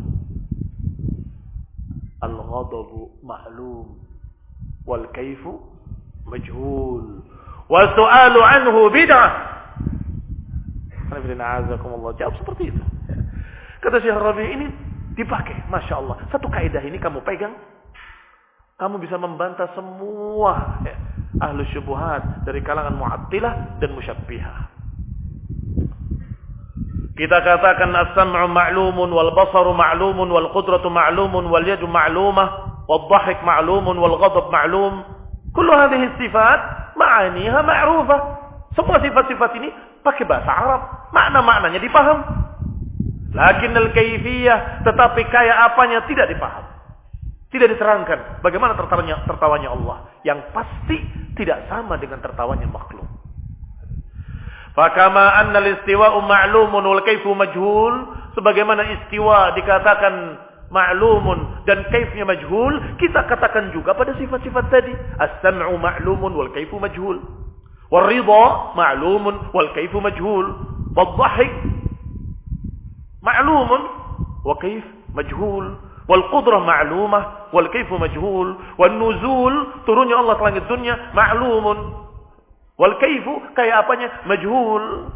Al-ghadabu ma'lum wal kaifu majhul. Wal su'alu anhu bid'ah. Jawab seperti itu. Kata Syekh Rabi ini dipakai. Masya Allah. Satu kaidah ini kamu pegang. Kamu bisa membantah semua ya, ahlu syubuhat dari kalangan mu'attilah dan musyabbihah kita katakan as-sam'u ma'lumun wal basaru ma'lumun wal qudratu ma'lumun wal yadu ma'lumah والضحك معلوم والغضب معلوم كل هذه الصفات معانيها معروفة semua sifat-sifat ini pakai bahasa Arab makna-maknanya dipaham lakin al-kaifiyah tetapi kayak apanya tidak dipaham tidak diterangkan bagaimana tertawanya, tertawanya Allah yang pasti tidak sama dengan tertawanya makhluk Fakama anna al-istiwa'u ma'lumun wal kaifu majhul sebagaimana istiwa dikatakan ma'lumun dan kaifnya majhul, kita katakan juga pada sifat-sifat tadi. As-sam'u ma'lumun wal kaifu majhul. Wal ridha ma'lumun wal kaifu majhul. Wal dhahik ma'lumun wa kaif majhul. Wal qudrah ma'lumah wal kaifu majhul. Wal nuzul turunnya Allah ke langit dunia ma'lumun. Wal kaifu kayak apanya majhul.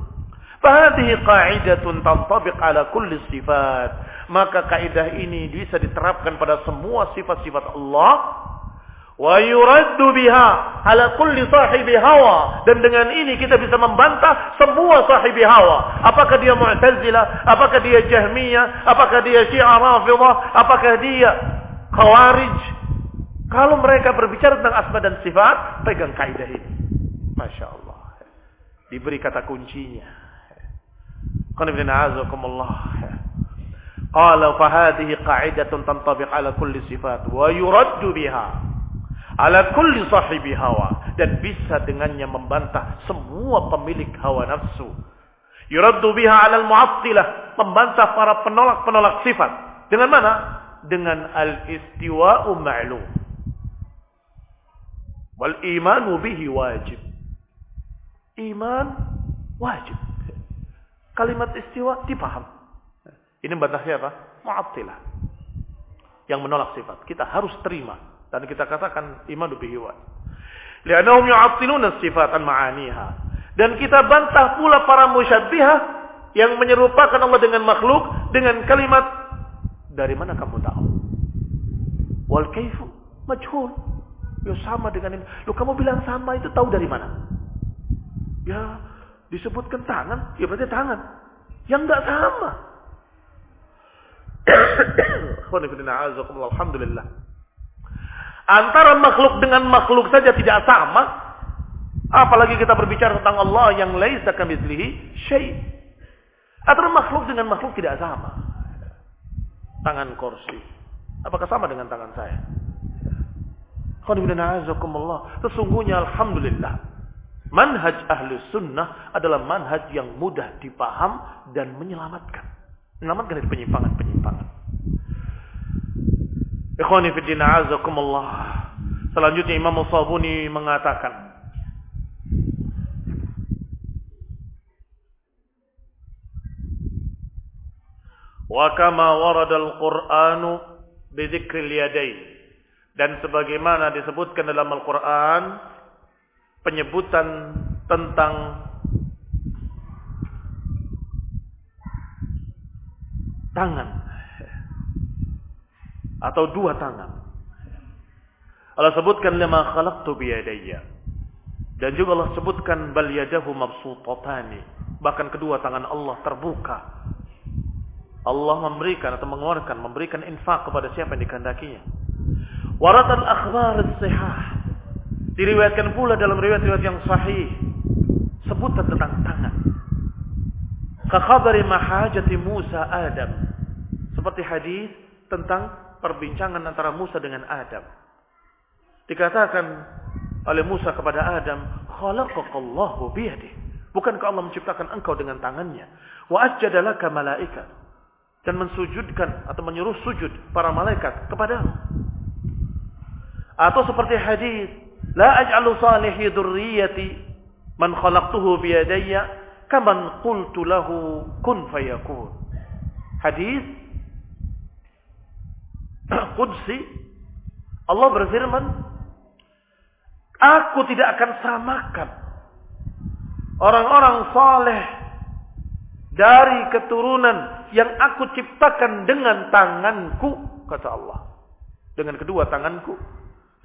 Fahadihi qa'idatun tantabiq ala kulli sifat. Maka kaidah ini bisa diterapkan pada semua sifat-sifat Allah. Wa yuraddu biha ala kulli sahibi hawa. Dan dengan ini kita bisa membantah semua sahibi hawa. Apakah dia Mu'tazilah, apakah dia Jahmiyah, apakah dia Syiah Rafidah, apakah dia Khawarij. Kalau mereka berbicara tentang asma dan sifat, pegang kaidah ini. Masya Allah. Diberi kata kuncinya. Qanibdina azakumullah. Qala fahadihi qa'idatun tantabiq ala kulli sifat wa yuraddu biha ala kulli sahibi hawa dan bisa dengannya membantah semua pemilik hawa nafsu. Yuraddu biha ala al-mu'attilah, membantah para penolak-penolak sifat. Dengan mana? Dengan al-istiwa'u ma'lum. Wal imanu bihi wajib. Iman wajib kalimat istiwa dipaham. Ini bantah siapa? Mu'attilah. Yang menolak sifat. Kita harus terima. Dan kita katakan iman bihi wa. Lianahum yu'attiluna sifatan ma'aniha. Dan kita bantah pula para musyabbihah yang menyerupakan Allah dengan makhluk dengan kalimat dari mana kamu tahu? Wal kaifu majhul. Ya sama dengan ini. Lu kamu bilang sama itu tahu dari mana? Ya disebutkan tangan, ya berarti tangan. Yang enggak sama. Alhamdulillah. Antara makhluk dengan makhluk saja tidak sama. Apalagi kita berbicara tentang Allah yang laisa kamitslihi syai. Antara makhluk dengan makhluk tidak sama. Tangan kursi. Apakah sama dengan tangan saya? Sesungguhnya Alhamdulillah. Manhaj ahli sunnah adalah manhaj yang mudah dipaham dan menyelamatkan. Menyelamatkan dari penyimpangan-penyimpangan. Ikhwani fi din azakumullah. Selanjutnya Imam Sabuni mengatakan, Wa kama warada al-Qur'anu bi dzikril yadayn. Dan sebagaimana disebutkan dalam Al-Qur'an penyebutan tentang tangan atau dua tangan. Allah sebutkan lima khalaqtu biyadayya. Dan juga Allah sebutkan bal yadahu mabsutatani. Bahkan kedua tangan Allah terbuka. Allah memberikan atau mengeluarkan, memberikan infak kepada siapa yang dikehendakinya. Waratan akhbar sihah. Diriwayatkan pula dalam riwayat-riwayat yang sahih. Sebutan tentang tangan. Kekhabari mahajati Musa Adam. Seperti hadis tentang perbincangan antara Musa dengan Adam. Dikatakan oleh Musa kepada Adam, "Khalaqakallahu biyadih." Bukankah Allah menciptakan engkau dengan tangannya? Wa asjadalaka malaikat. Dan mensujudkan atau menyuruh sujud para malaikat kepadamu. Atau seperti hadis, "La aj'alu salihi dzurriyyati man khalaqtuhu biyadayya kaman qultu lahu kun fayakun." Hadis Qudsi Allah berfirman Aku tidak akan samakan orang-orang saleh dari keturunan yang aku ciptakan dengan tanganku kata Allah. Dengan kedua tanganku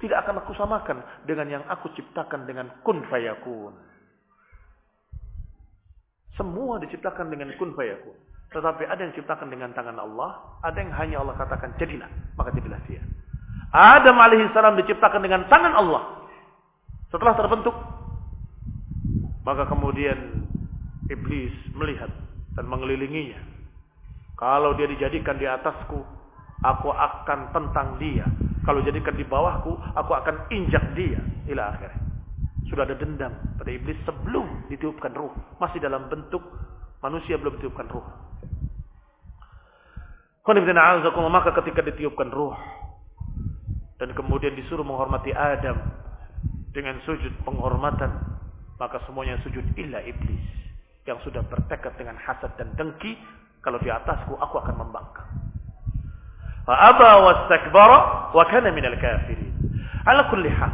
tidak akan aku samakan dengan yang aku ciptakan dengan kun fayakun. Semua diciptakan dengan kun fayakun. Tetapi ada yang diciptakan dengan tangan Allah, ada yang hanya Allah katakan jadilah, maka jadilah dia. Adam alaihissalam diciptakan dengan tangan Allah. Setelah terbentuk, maka kemudian iblis melihat dan mengelilinginya. Kalau dia dijadikan di atasku, aku akan tentang dia. Kalau dijadikan di bawahku, aku akan injak dia. Ila akhirnya. Sudah ada dendam pada iblis sebelum ditiupkan ruh. Masih dalam bentuk manusia belum ditiupkan ruh. Maka ketika ditiupkan ruh dan kemudian disuruh menghormati Adam dengan sujud penghormatan, maka semuanya sujud illa iblis yang sudah bertekad dengan hasad dan dengki, kalau di atasku aku akan membangkang. Wastakbara wa kana minal kafirin. Ala kulli hal.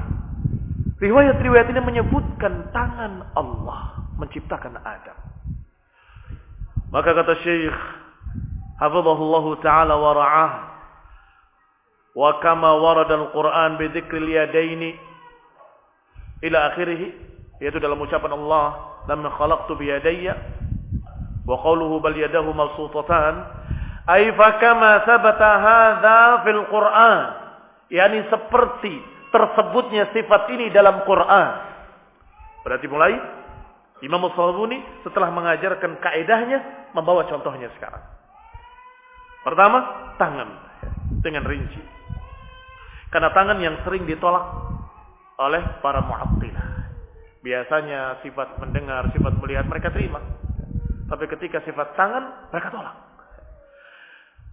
Riwayat-riwayat ini menyebutkan tangan Allah menciptakan Adam. Maka kata Syekh hafizahullah taala wa ra'ah wa kama warada al-Qur'an bi dzikril yadaini ila akhirih yaitu dalam ucapan Allah lam khalaqtu bi yadayya wa qawluhu bal yadahu mabsutatan ay fa kama thabata hadza fil Qur'an yakni seperti tersebutnya sifat ini dalam Quran berarti mulai Imam Al-Sabuni setelah mengajarkan kaedahnya membawa contohnya sekarang Pertama, tangan dengan rinci. Karena tangan yang sering ditolak oleh para mu'attilah. Biasanya sifat mendengar, sifat melihat mereka terima. Tapi ketika sifat tangan, mereka tolak.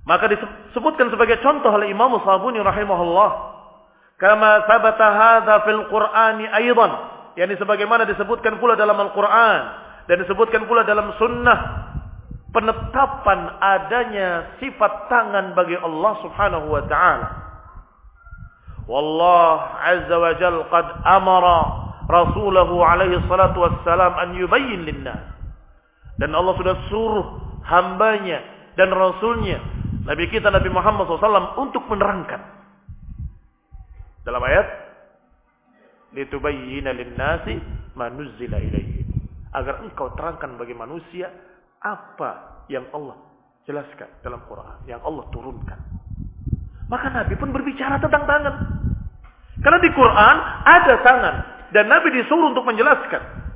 Maka disebutkan sebagai contoh oleh Imam Sabuni rahimahullah. Kama sabata hadha fil Qur'ani aydan. Yani sebagaimana disebutkan pula dalam Al-Quran. Dan disebutkan pula dalam sunnah penetapan adanya sifat tangan bagi Allah Subhanahu wa taala. Wallah azza wa jalla qad amara rasulahu alaihi salatu wassalam an yubayyin linnas. Dan Allah sudah suruh hambanya dan rasulnya Nabi kita Nabi Muhammad SAW untuk menerangkan. Dalam ayat litubayyina linnasi ma nuzzila ilaihi. Agar engkau terangkan bagi manusia apa yang Allah jelaskan dalam Quran, yang Allah turunkan. Maka Nabi pun berbicara tentang tangan. Karena di Quran ada tangan dan Nabi disuruh untuk menjelaskan.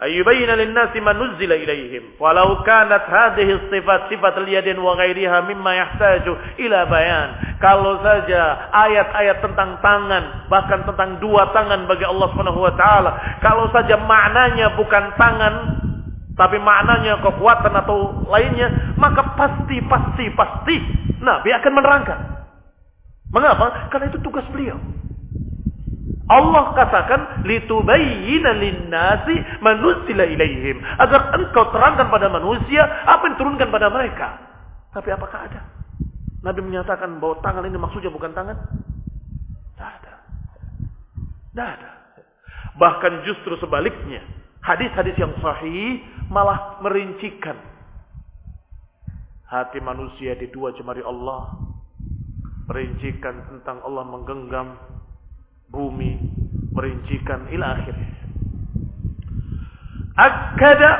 Ayyubayyana lin-nasi ma nuzzila ilaihim walau kanat hadhihi sifat sifat al-yadin wa ghairiha mimma yahtaju ila bayan. Kalau saja ayat-ayat tentang tangan bahkan tentang dua tangan bagi Allah Subhanahu wa taala, kalau saja maknanya bukan tangan tapi maknanya kekuatan atau lainnya, maka pasti pasti pasti Nabi akan menerangkan. Mengapa? Karena itu tugas beliau. Allah katakan litubayyina linnasi manusila ilaihim agar engkau terangkan pada manusia apa yang turunkan pada mereka. Tapi apakah ada? Nabi menyatakan bahwa tangan ini maksudnya bukan tangan? Tidak ada. Tidak ada. Bahkan justru sebaliknya. Hadis-hadis yang sahih malah merincikan hati manusia di dua jemari Allah. Merincikan tentang Allah menggenggam bumi merincikan ila akhir. Akada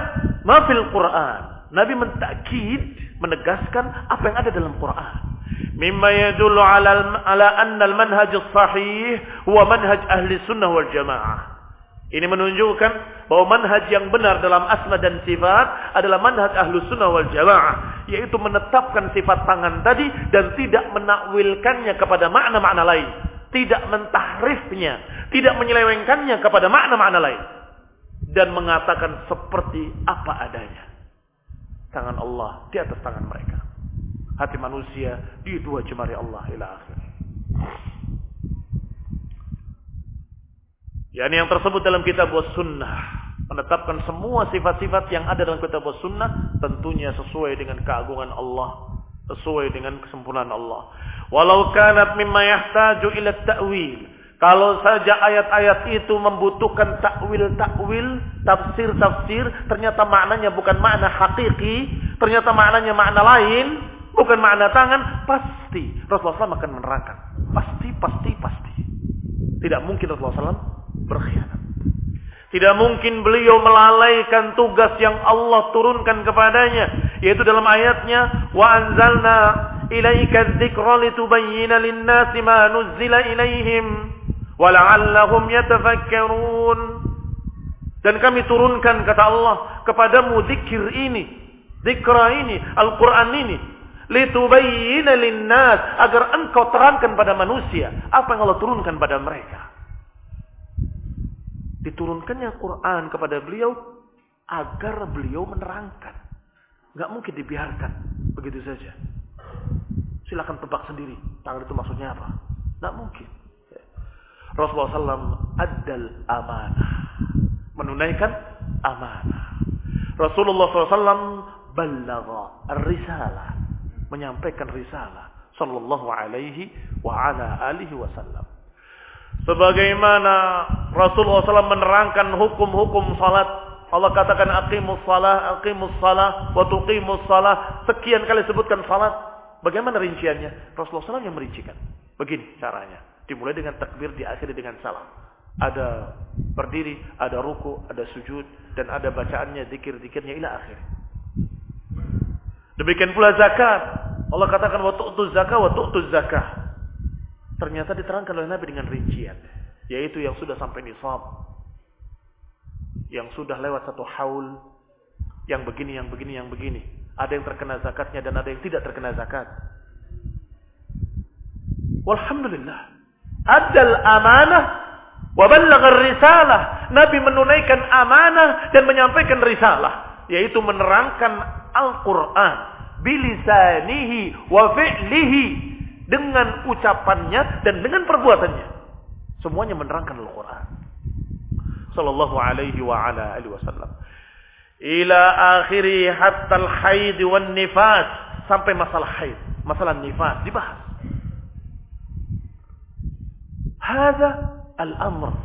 ma fil Quran. Nabi mentakid, menegaskan apa yang ada dalam Quran. Mimma yadullu ala, ala anna al-manhaj sahih huwa manhaj ahli sunnah wal jamaah. Ini menunjukkan bahwa manhaj yang benar dalam asma dan sifat adalah manhaj ahlu sunnah wal jamaah. Yaitu menetapkan sifat tangan tadi dan tidak menakwilkannya kepada makna-makna lain tidak mentahrifnya, tidak menyelewengkannya kepada makna-makna lain dan mengatakan seperti apa adanya. Tangan Allah di atas tangan mereka. Hati manusia di dua jemari Allah ila akhir. Yani yang tersebut dalam kitab was sunnah menetapkan semua sifat-sifat yang ada dalam kitab was sunnah tentunya sesuai dengan keagungan Allah, sesuai dengan kesempurnaan Allah. Walau kanat mimma yahtaju ila ta'wil. Kalau saja ayat-ayat itu membutuhkan takwil-takwil, tafsir-tafsir, ternyata maknanya bukan makna hakiki, ternyata maknanya makna lain, bukan makna tangan, pasti Rasulullah SAW akan menerangkan. Pasti, pasti, pasti. Tidak mungkin Rasulullah SAW berkhianat. Tidak mungkin beliau melalaikan tugas yang Allah turunkan kepadanya. Yaitu dalam ayatnya, Wa anzalna ilaika dzikra litubayyana lin-nasi ma nuzzila ilaihim wa yatafakkarun dan kami turunkan kata Allah kepadamu zikir ini zikra ini Al-Qur'an ini litubayyana lin-nas agar engkau terangkan pada manusia apa yang Allah turunkan pada mereka diturunkannya Quran kepada beliau agar beliau menerangkan nggak mungkin dibiarkan begitu saja Silahkan tebak sendiri. Tangan itu maksudnya apa? Tidak mungkin. Rasulullah SAW adal amanah. Menunaikan amanah. Rasulullah SAW balagha risalah. Menyampaikan risalah. Sallallahu alaihi wa ala alihi wasallam. Sebagaimana Rasulullah SAW menerangkan hukum-hukum salat. Allah katakan aqimus salah, aqimus salah, wa tuqimus salah. Sekian kali sebutkan salat. Bagaimana rinciannya? Rasulullah SAW yang merincikan. Begini caranya. Dimulai dengan takbir, diakhiri dengan salam. Ada berdiri, ada ruku, ada sujud, dan ada bacaannya, zikir-zikirnya ila akhir. Demikian pula zakat. Allah katakan wa tu'tu zakah wa tu'tu zakah. Ternyata diterangkan oleh Nabi dengan rincian. Yaitu yang sudah sampai nisab. Yang sudah lewat satu haul. Yang begini, yang begini, yang begini ada yang terkena zakatnya dan ada yang tidak terkena zakat. Walhamdulillah. Adal amanah wa risalah. Nabi menunaikan amanah dan menyampaikan risalah, yaitu menerangkan Al-Qur'an bilisanihi wa fi'lihi dengan ucapannya dan dengan perbuatannya. Semuanya menerangkan Al-Qur'an. Sallallahu alaihi wa ala alihi wasallam ila akhiri hatta al-haid wan nifas sampai masalah haid, masalah nifas dibahas. Hada al-amr.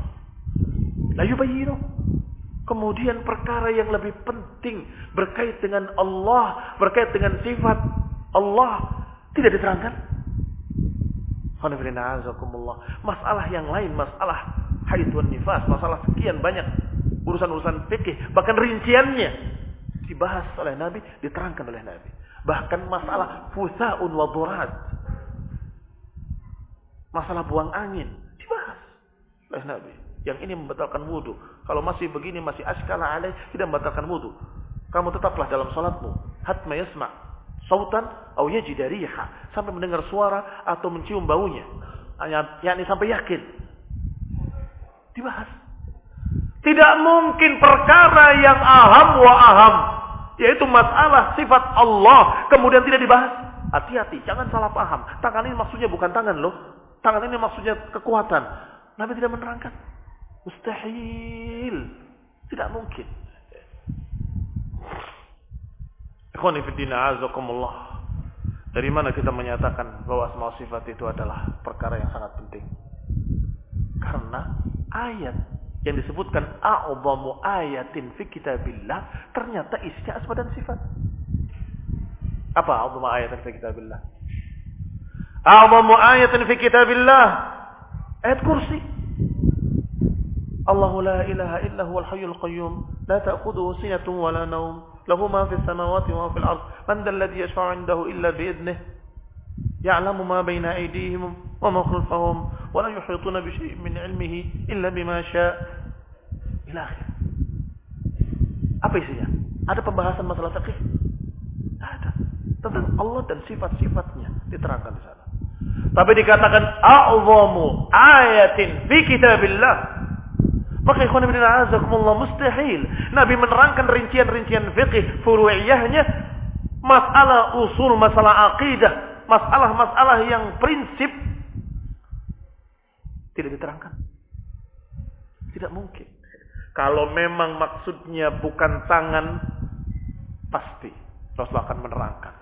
La yubayyinu. Kemudian perkara yang lebih penting berkait dengan Allah, berkait dengan sifat Allah tidak diterangkan. Masalah yang lain, masalah haid wan nifas, masalah sekian banyak urusan-urusan fikih, bahkan rinciannya dibahas oleh Nabi, diterangkan oleh Nabi. Bahkan masalah fusaun wa. Masalah buang angin dibahas oleh Nabi. Yang ini membatalkan wudhu. Kalau masih begini, masih askala alaih, tidak membatalkan wudhu. Kamu tetaplah dalam salatmu. Hatma yasma' sautan atau yajida riha. Sampai mendengar suara atau mencium baunya. Yakni sampai yakin. Dibahas. Tidak mungkin perkara yang aham wa aham. Yaitu masalah sifat Allah. Kemudian tidak dibahas. Hati-hati, jangan salah paham. Tangan ini maksudnya bukan tangan loh. Tangan ini maksudnya kekuatan. Nabi tidak menerangkan. Mustahil. Tidak mungkin. Ikhwanifidina azakumullah. Dari mana kita menyatakan bahwa asma sifat itu adalah perkara yang sangat penting? Karena ayat yang disebutkan a'udhamu ayatin fi kitabillah ternyata isinya asma dan sifat. Apa a'udhamu ayatin fi kitabillah? A'udhamu ayatin fi kitabillah ayat kursi. Allahu la ilaha illa huwal hayyul qayyum la ta'khudhuhu sinatun wa la nawm له ما في السماوات وما في الأرض من ذا الذي يشفع عنده إلا بإذنه يعلم ما بين أيديهم وما خلفهم ولا يحيطون بشيء من علمه إلا بما شاء إلى آخر apa isinya? Ada pembahasan masalah fikih? Ada. Tentang Allah dan sifat-sifatnya diterangkan di sana. Tapi dikatakan a'zamu ayatin fi kitabillah maka ikhwan ibn a'azakumullah mustahil. Nabi menerangkan rincian-rincian fikih furu'iyahnya. Masalah usul, masalah akidah. Masalah-masalah yang prinsip. Tidak diterangkan. Tidak mungkin. Kalau memang maksudnya bukan tangan. Pasti. Rasulullah akan menerangkan.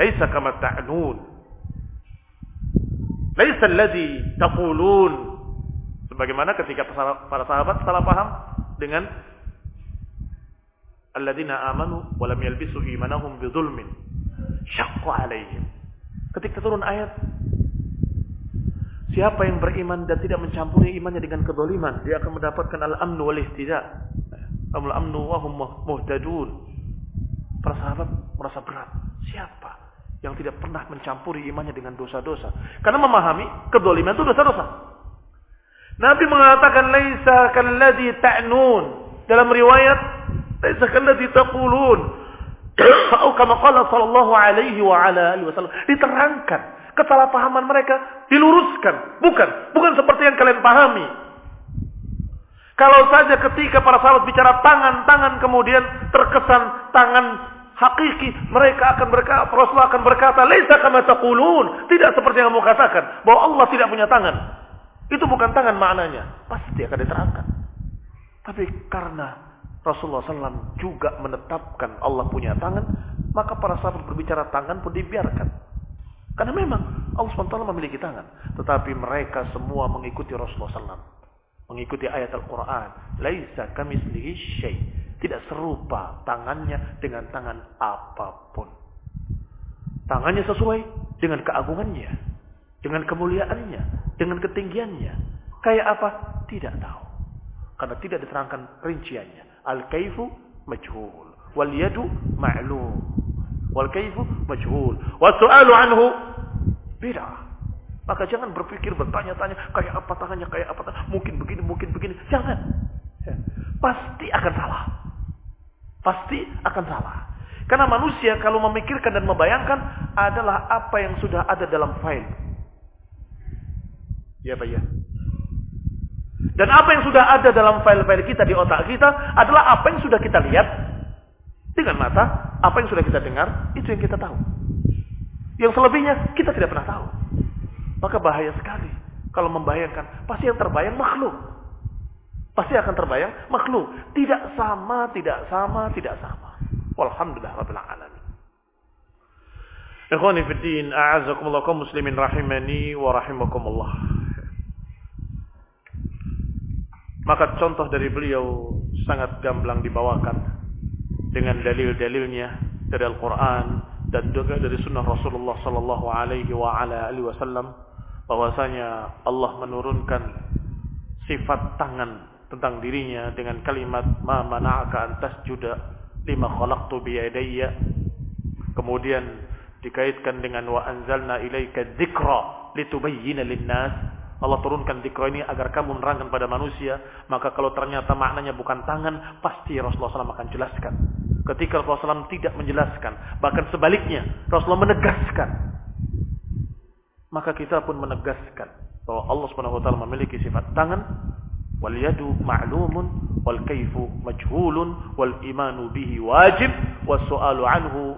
Laisa kama ta'nun. Laisa alladhi taqulun. Sebagaimana ketika para sahabat salah paham dengan alladzina amanu wa lam yalbisu imanahum bidzulmin syaqqa alaihim. Ketika turun ayat Siapa yang beriman dan tidak mencampuri imannya dengan kedoliman, dia akan mendapatkan al-amnu wal ihtida. Al-amnu wa hum. Para sahabat merasa berat. Siapa yang tidak pernah mencampuri imannya dengan dosa-dosa? Karena memahami kedoliman itu dosa-dosa. Nabi mengatakan laisa kalladzi ta'nun. Dalam riwayat laisa kalladzi taqulun. Atau kama qala sallallahu alaihi wa ala alihi wasallam. Diterangkan kesalahpahaman mereka diluruskan. Bukan, bukan seperti yang kalian pahami. Kalau saja ketika para sahabat bicara tangan-tangan kemudian terkesan tangan hakiki, mereka akan berkata, Rasulullah akan berkata, "Laisa kama taqulun." Tidak seperti yang kamu katakan bahwa Allah tidak punya tangan. Itu bukan tangan maknanya. Pasti akan diterangkan. Tapi karena Rasulullah SAW juga menetapkan Allah punya tangan, maka para sahabat berbicara tangan pun dibiarkan. Karena memang Allah SWT memiliki tangan. Tetapi mereka semua mengikuti Rasulullah SAW. Mengikuti ayat Al-Quran. Laisa kamislihi syai. Tidak serupa tangannya dengan tangan apa pun. Tangannya sesuai dengan keagungannya. Dengan kemuliaannya dengan ketinggiannya. Kayak apa? Tidak tahu. Karena tidak diterangkan rinciannya. Al-kaifu majhul. Wal yadu ma'lum. Wal kaifu majhul. Wa su'alu anhu bid'ah. Maka jangan berpikir bertanya-tanya kayak apa tangannya, kayak apa tangannya. Mungkin begini, mungkin begini. Jangan. Ya. Pasti akan salah. Pasti akan salah. Karena manusia kalau memikirkan dan membayangkan adalah apa yang sudah ada dalam file. Ya Pak ya. Dan apa yang sudah ada dalam file-file kita di otak kita adalah apa yang sudah kita lihat dengan mata, apa yang sudah kita dengar, itu yang kita tahu. Yang selebihnya kita tidak pernah tahu. Maka bahaya sekali kalau membayangkan. Pasti yang terbayang makhluk. Pasti akan terbayang makhluk. Tidak sama, tidak sama, tidak sama. Walhamdulillah rabbil alamin. Ikhwani fiddin, a'azakumullah kaum muslimin rahimani wa rahimakumullah. Maka contoh dari beliau sangat gamblang dibawakan dengan dalil-dalilnya dari Al-Quran dan juga dari Sunnah Rasulullah Sallallahu Alaihi Wasallam bahwasanya Allah menurunkan sifat tangan tentang dirinya dengan kalimat ma mana'aka an tasjuda lima khalaqtu bi yadayya kemudian dikaitkan dengan wa anzalna ilaika dzikra litubayyana linnas Allah turunkan dzikra ini agar kamu menerangkan pada manusia. Maka kalau ternyata maknanya bukan tangan pasti Rasulullah SAW akan jelaskan. Ketika Rasulullah SAW tidak menjelaskan bahkan sebaliknya Rasulullah menegaskan. Maka kita pun menegaskan bahwa Allah Subhanahu wa taala memiliki sifat tangan. Wal yadu ma'lumun wal kaifu majhulun wal imanu bihi wajib was su'alu anhu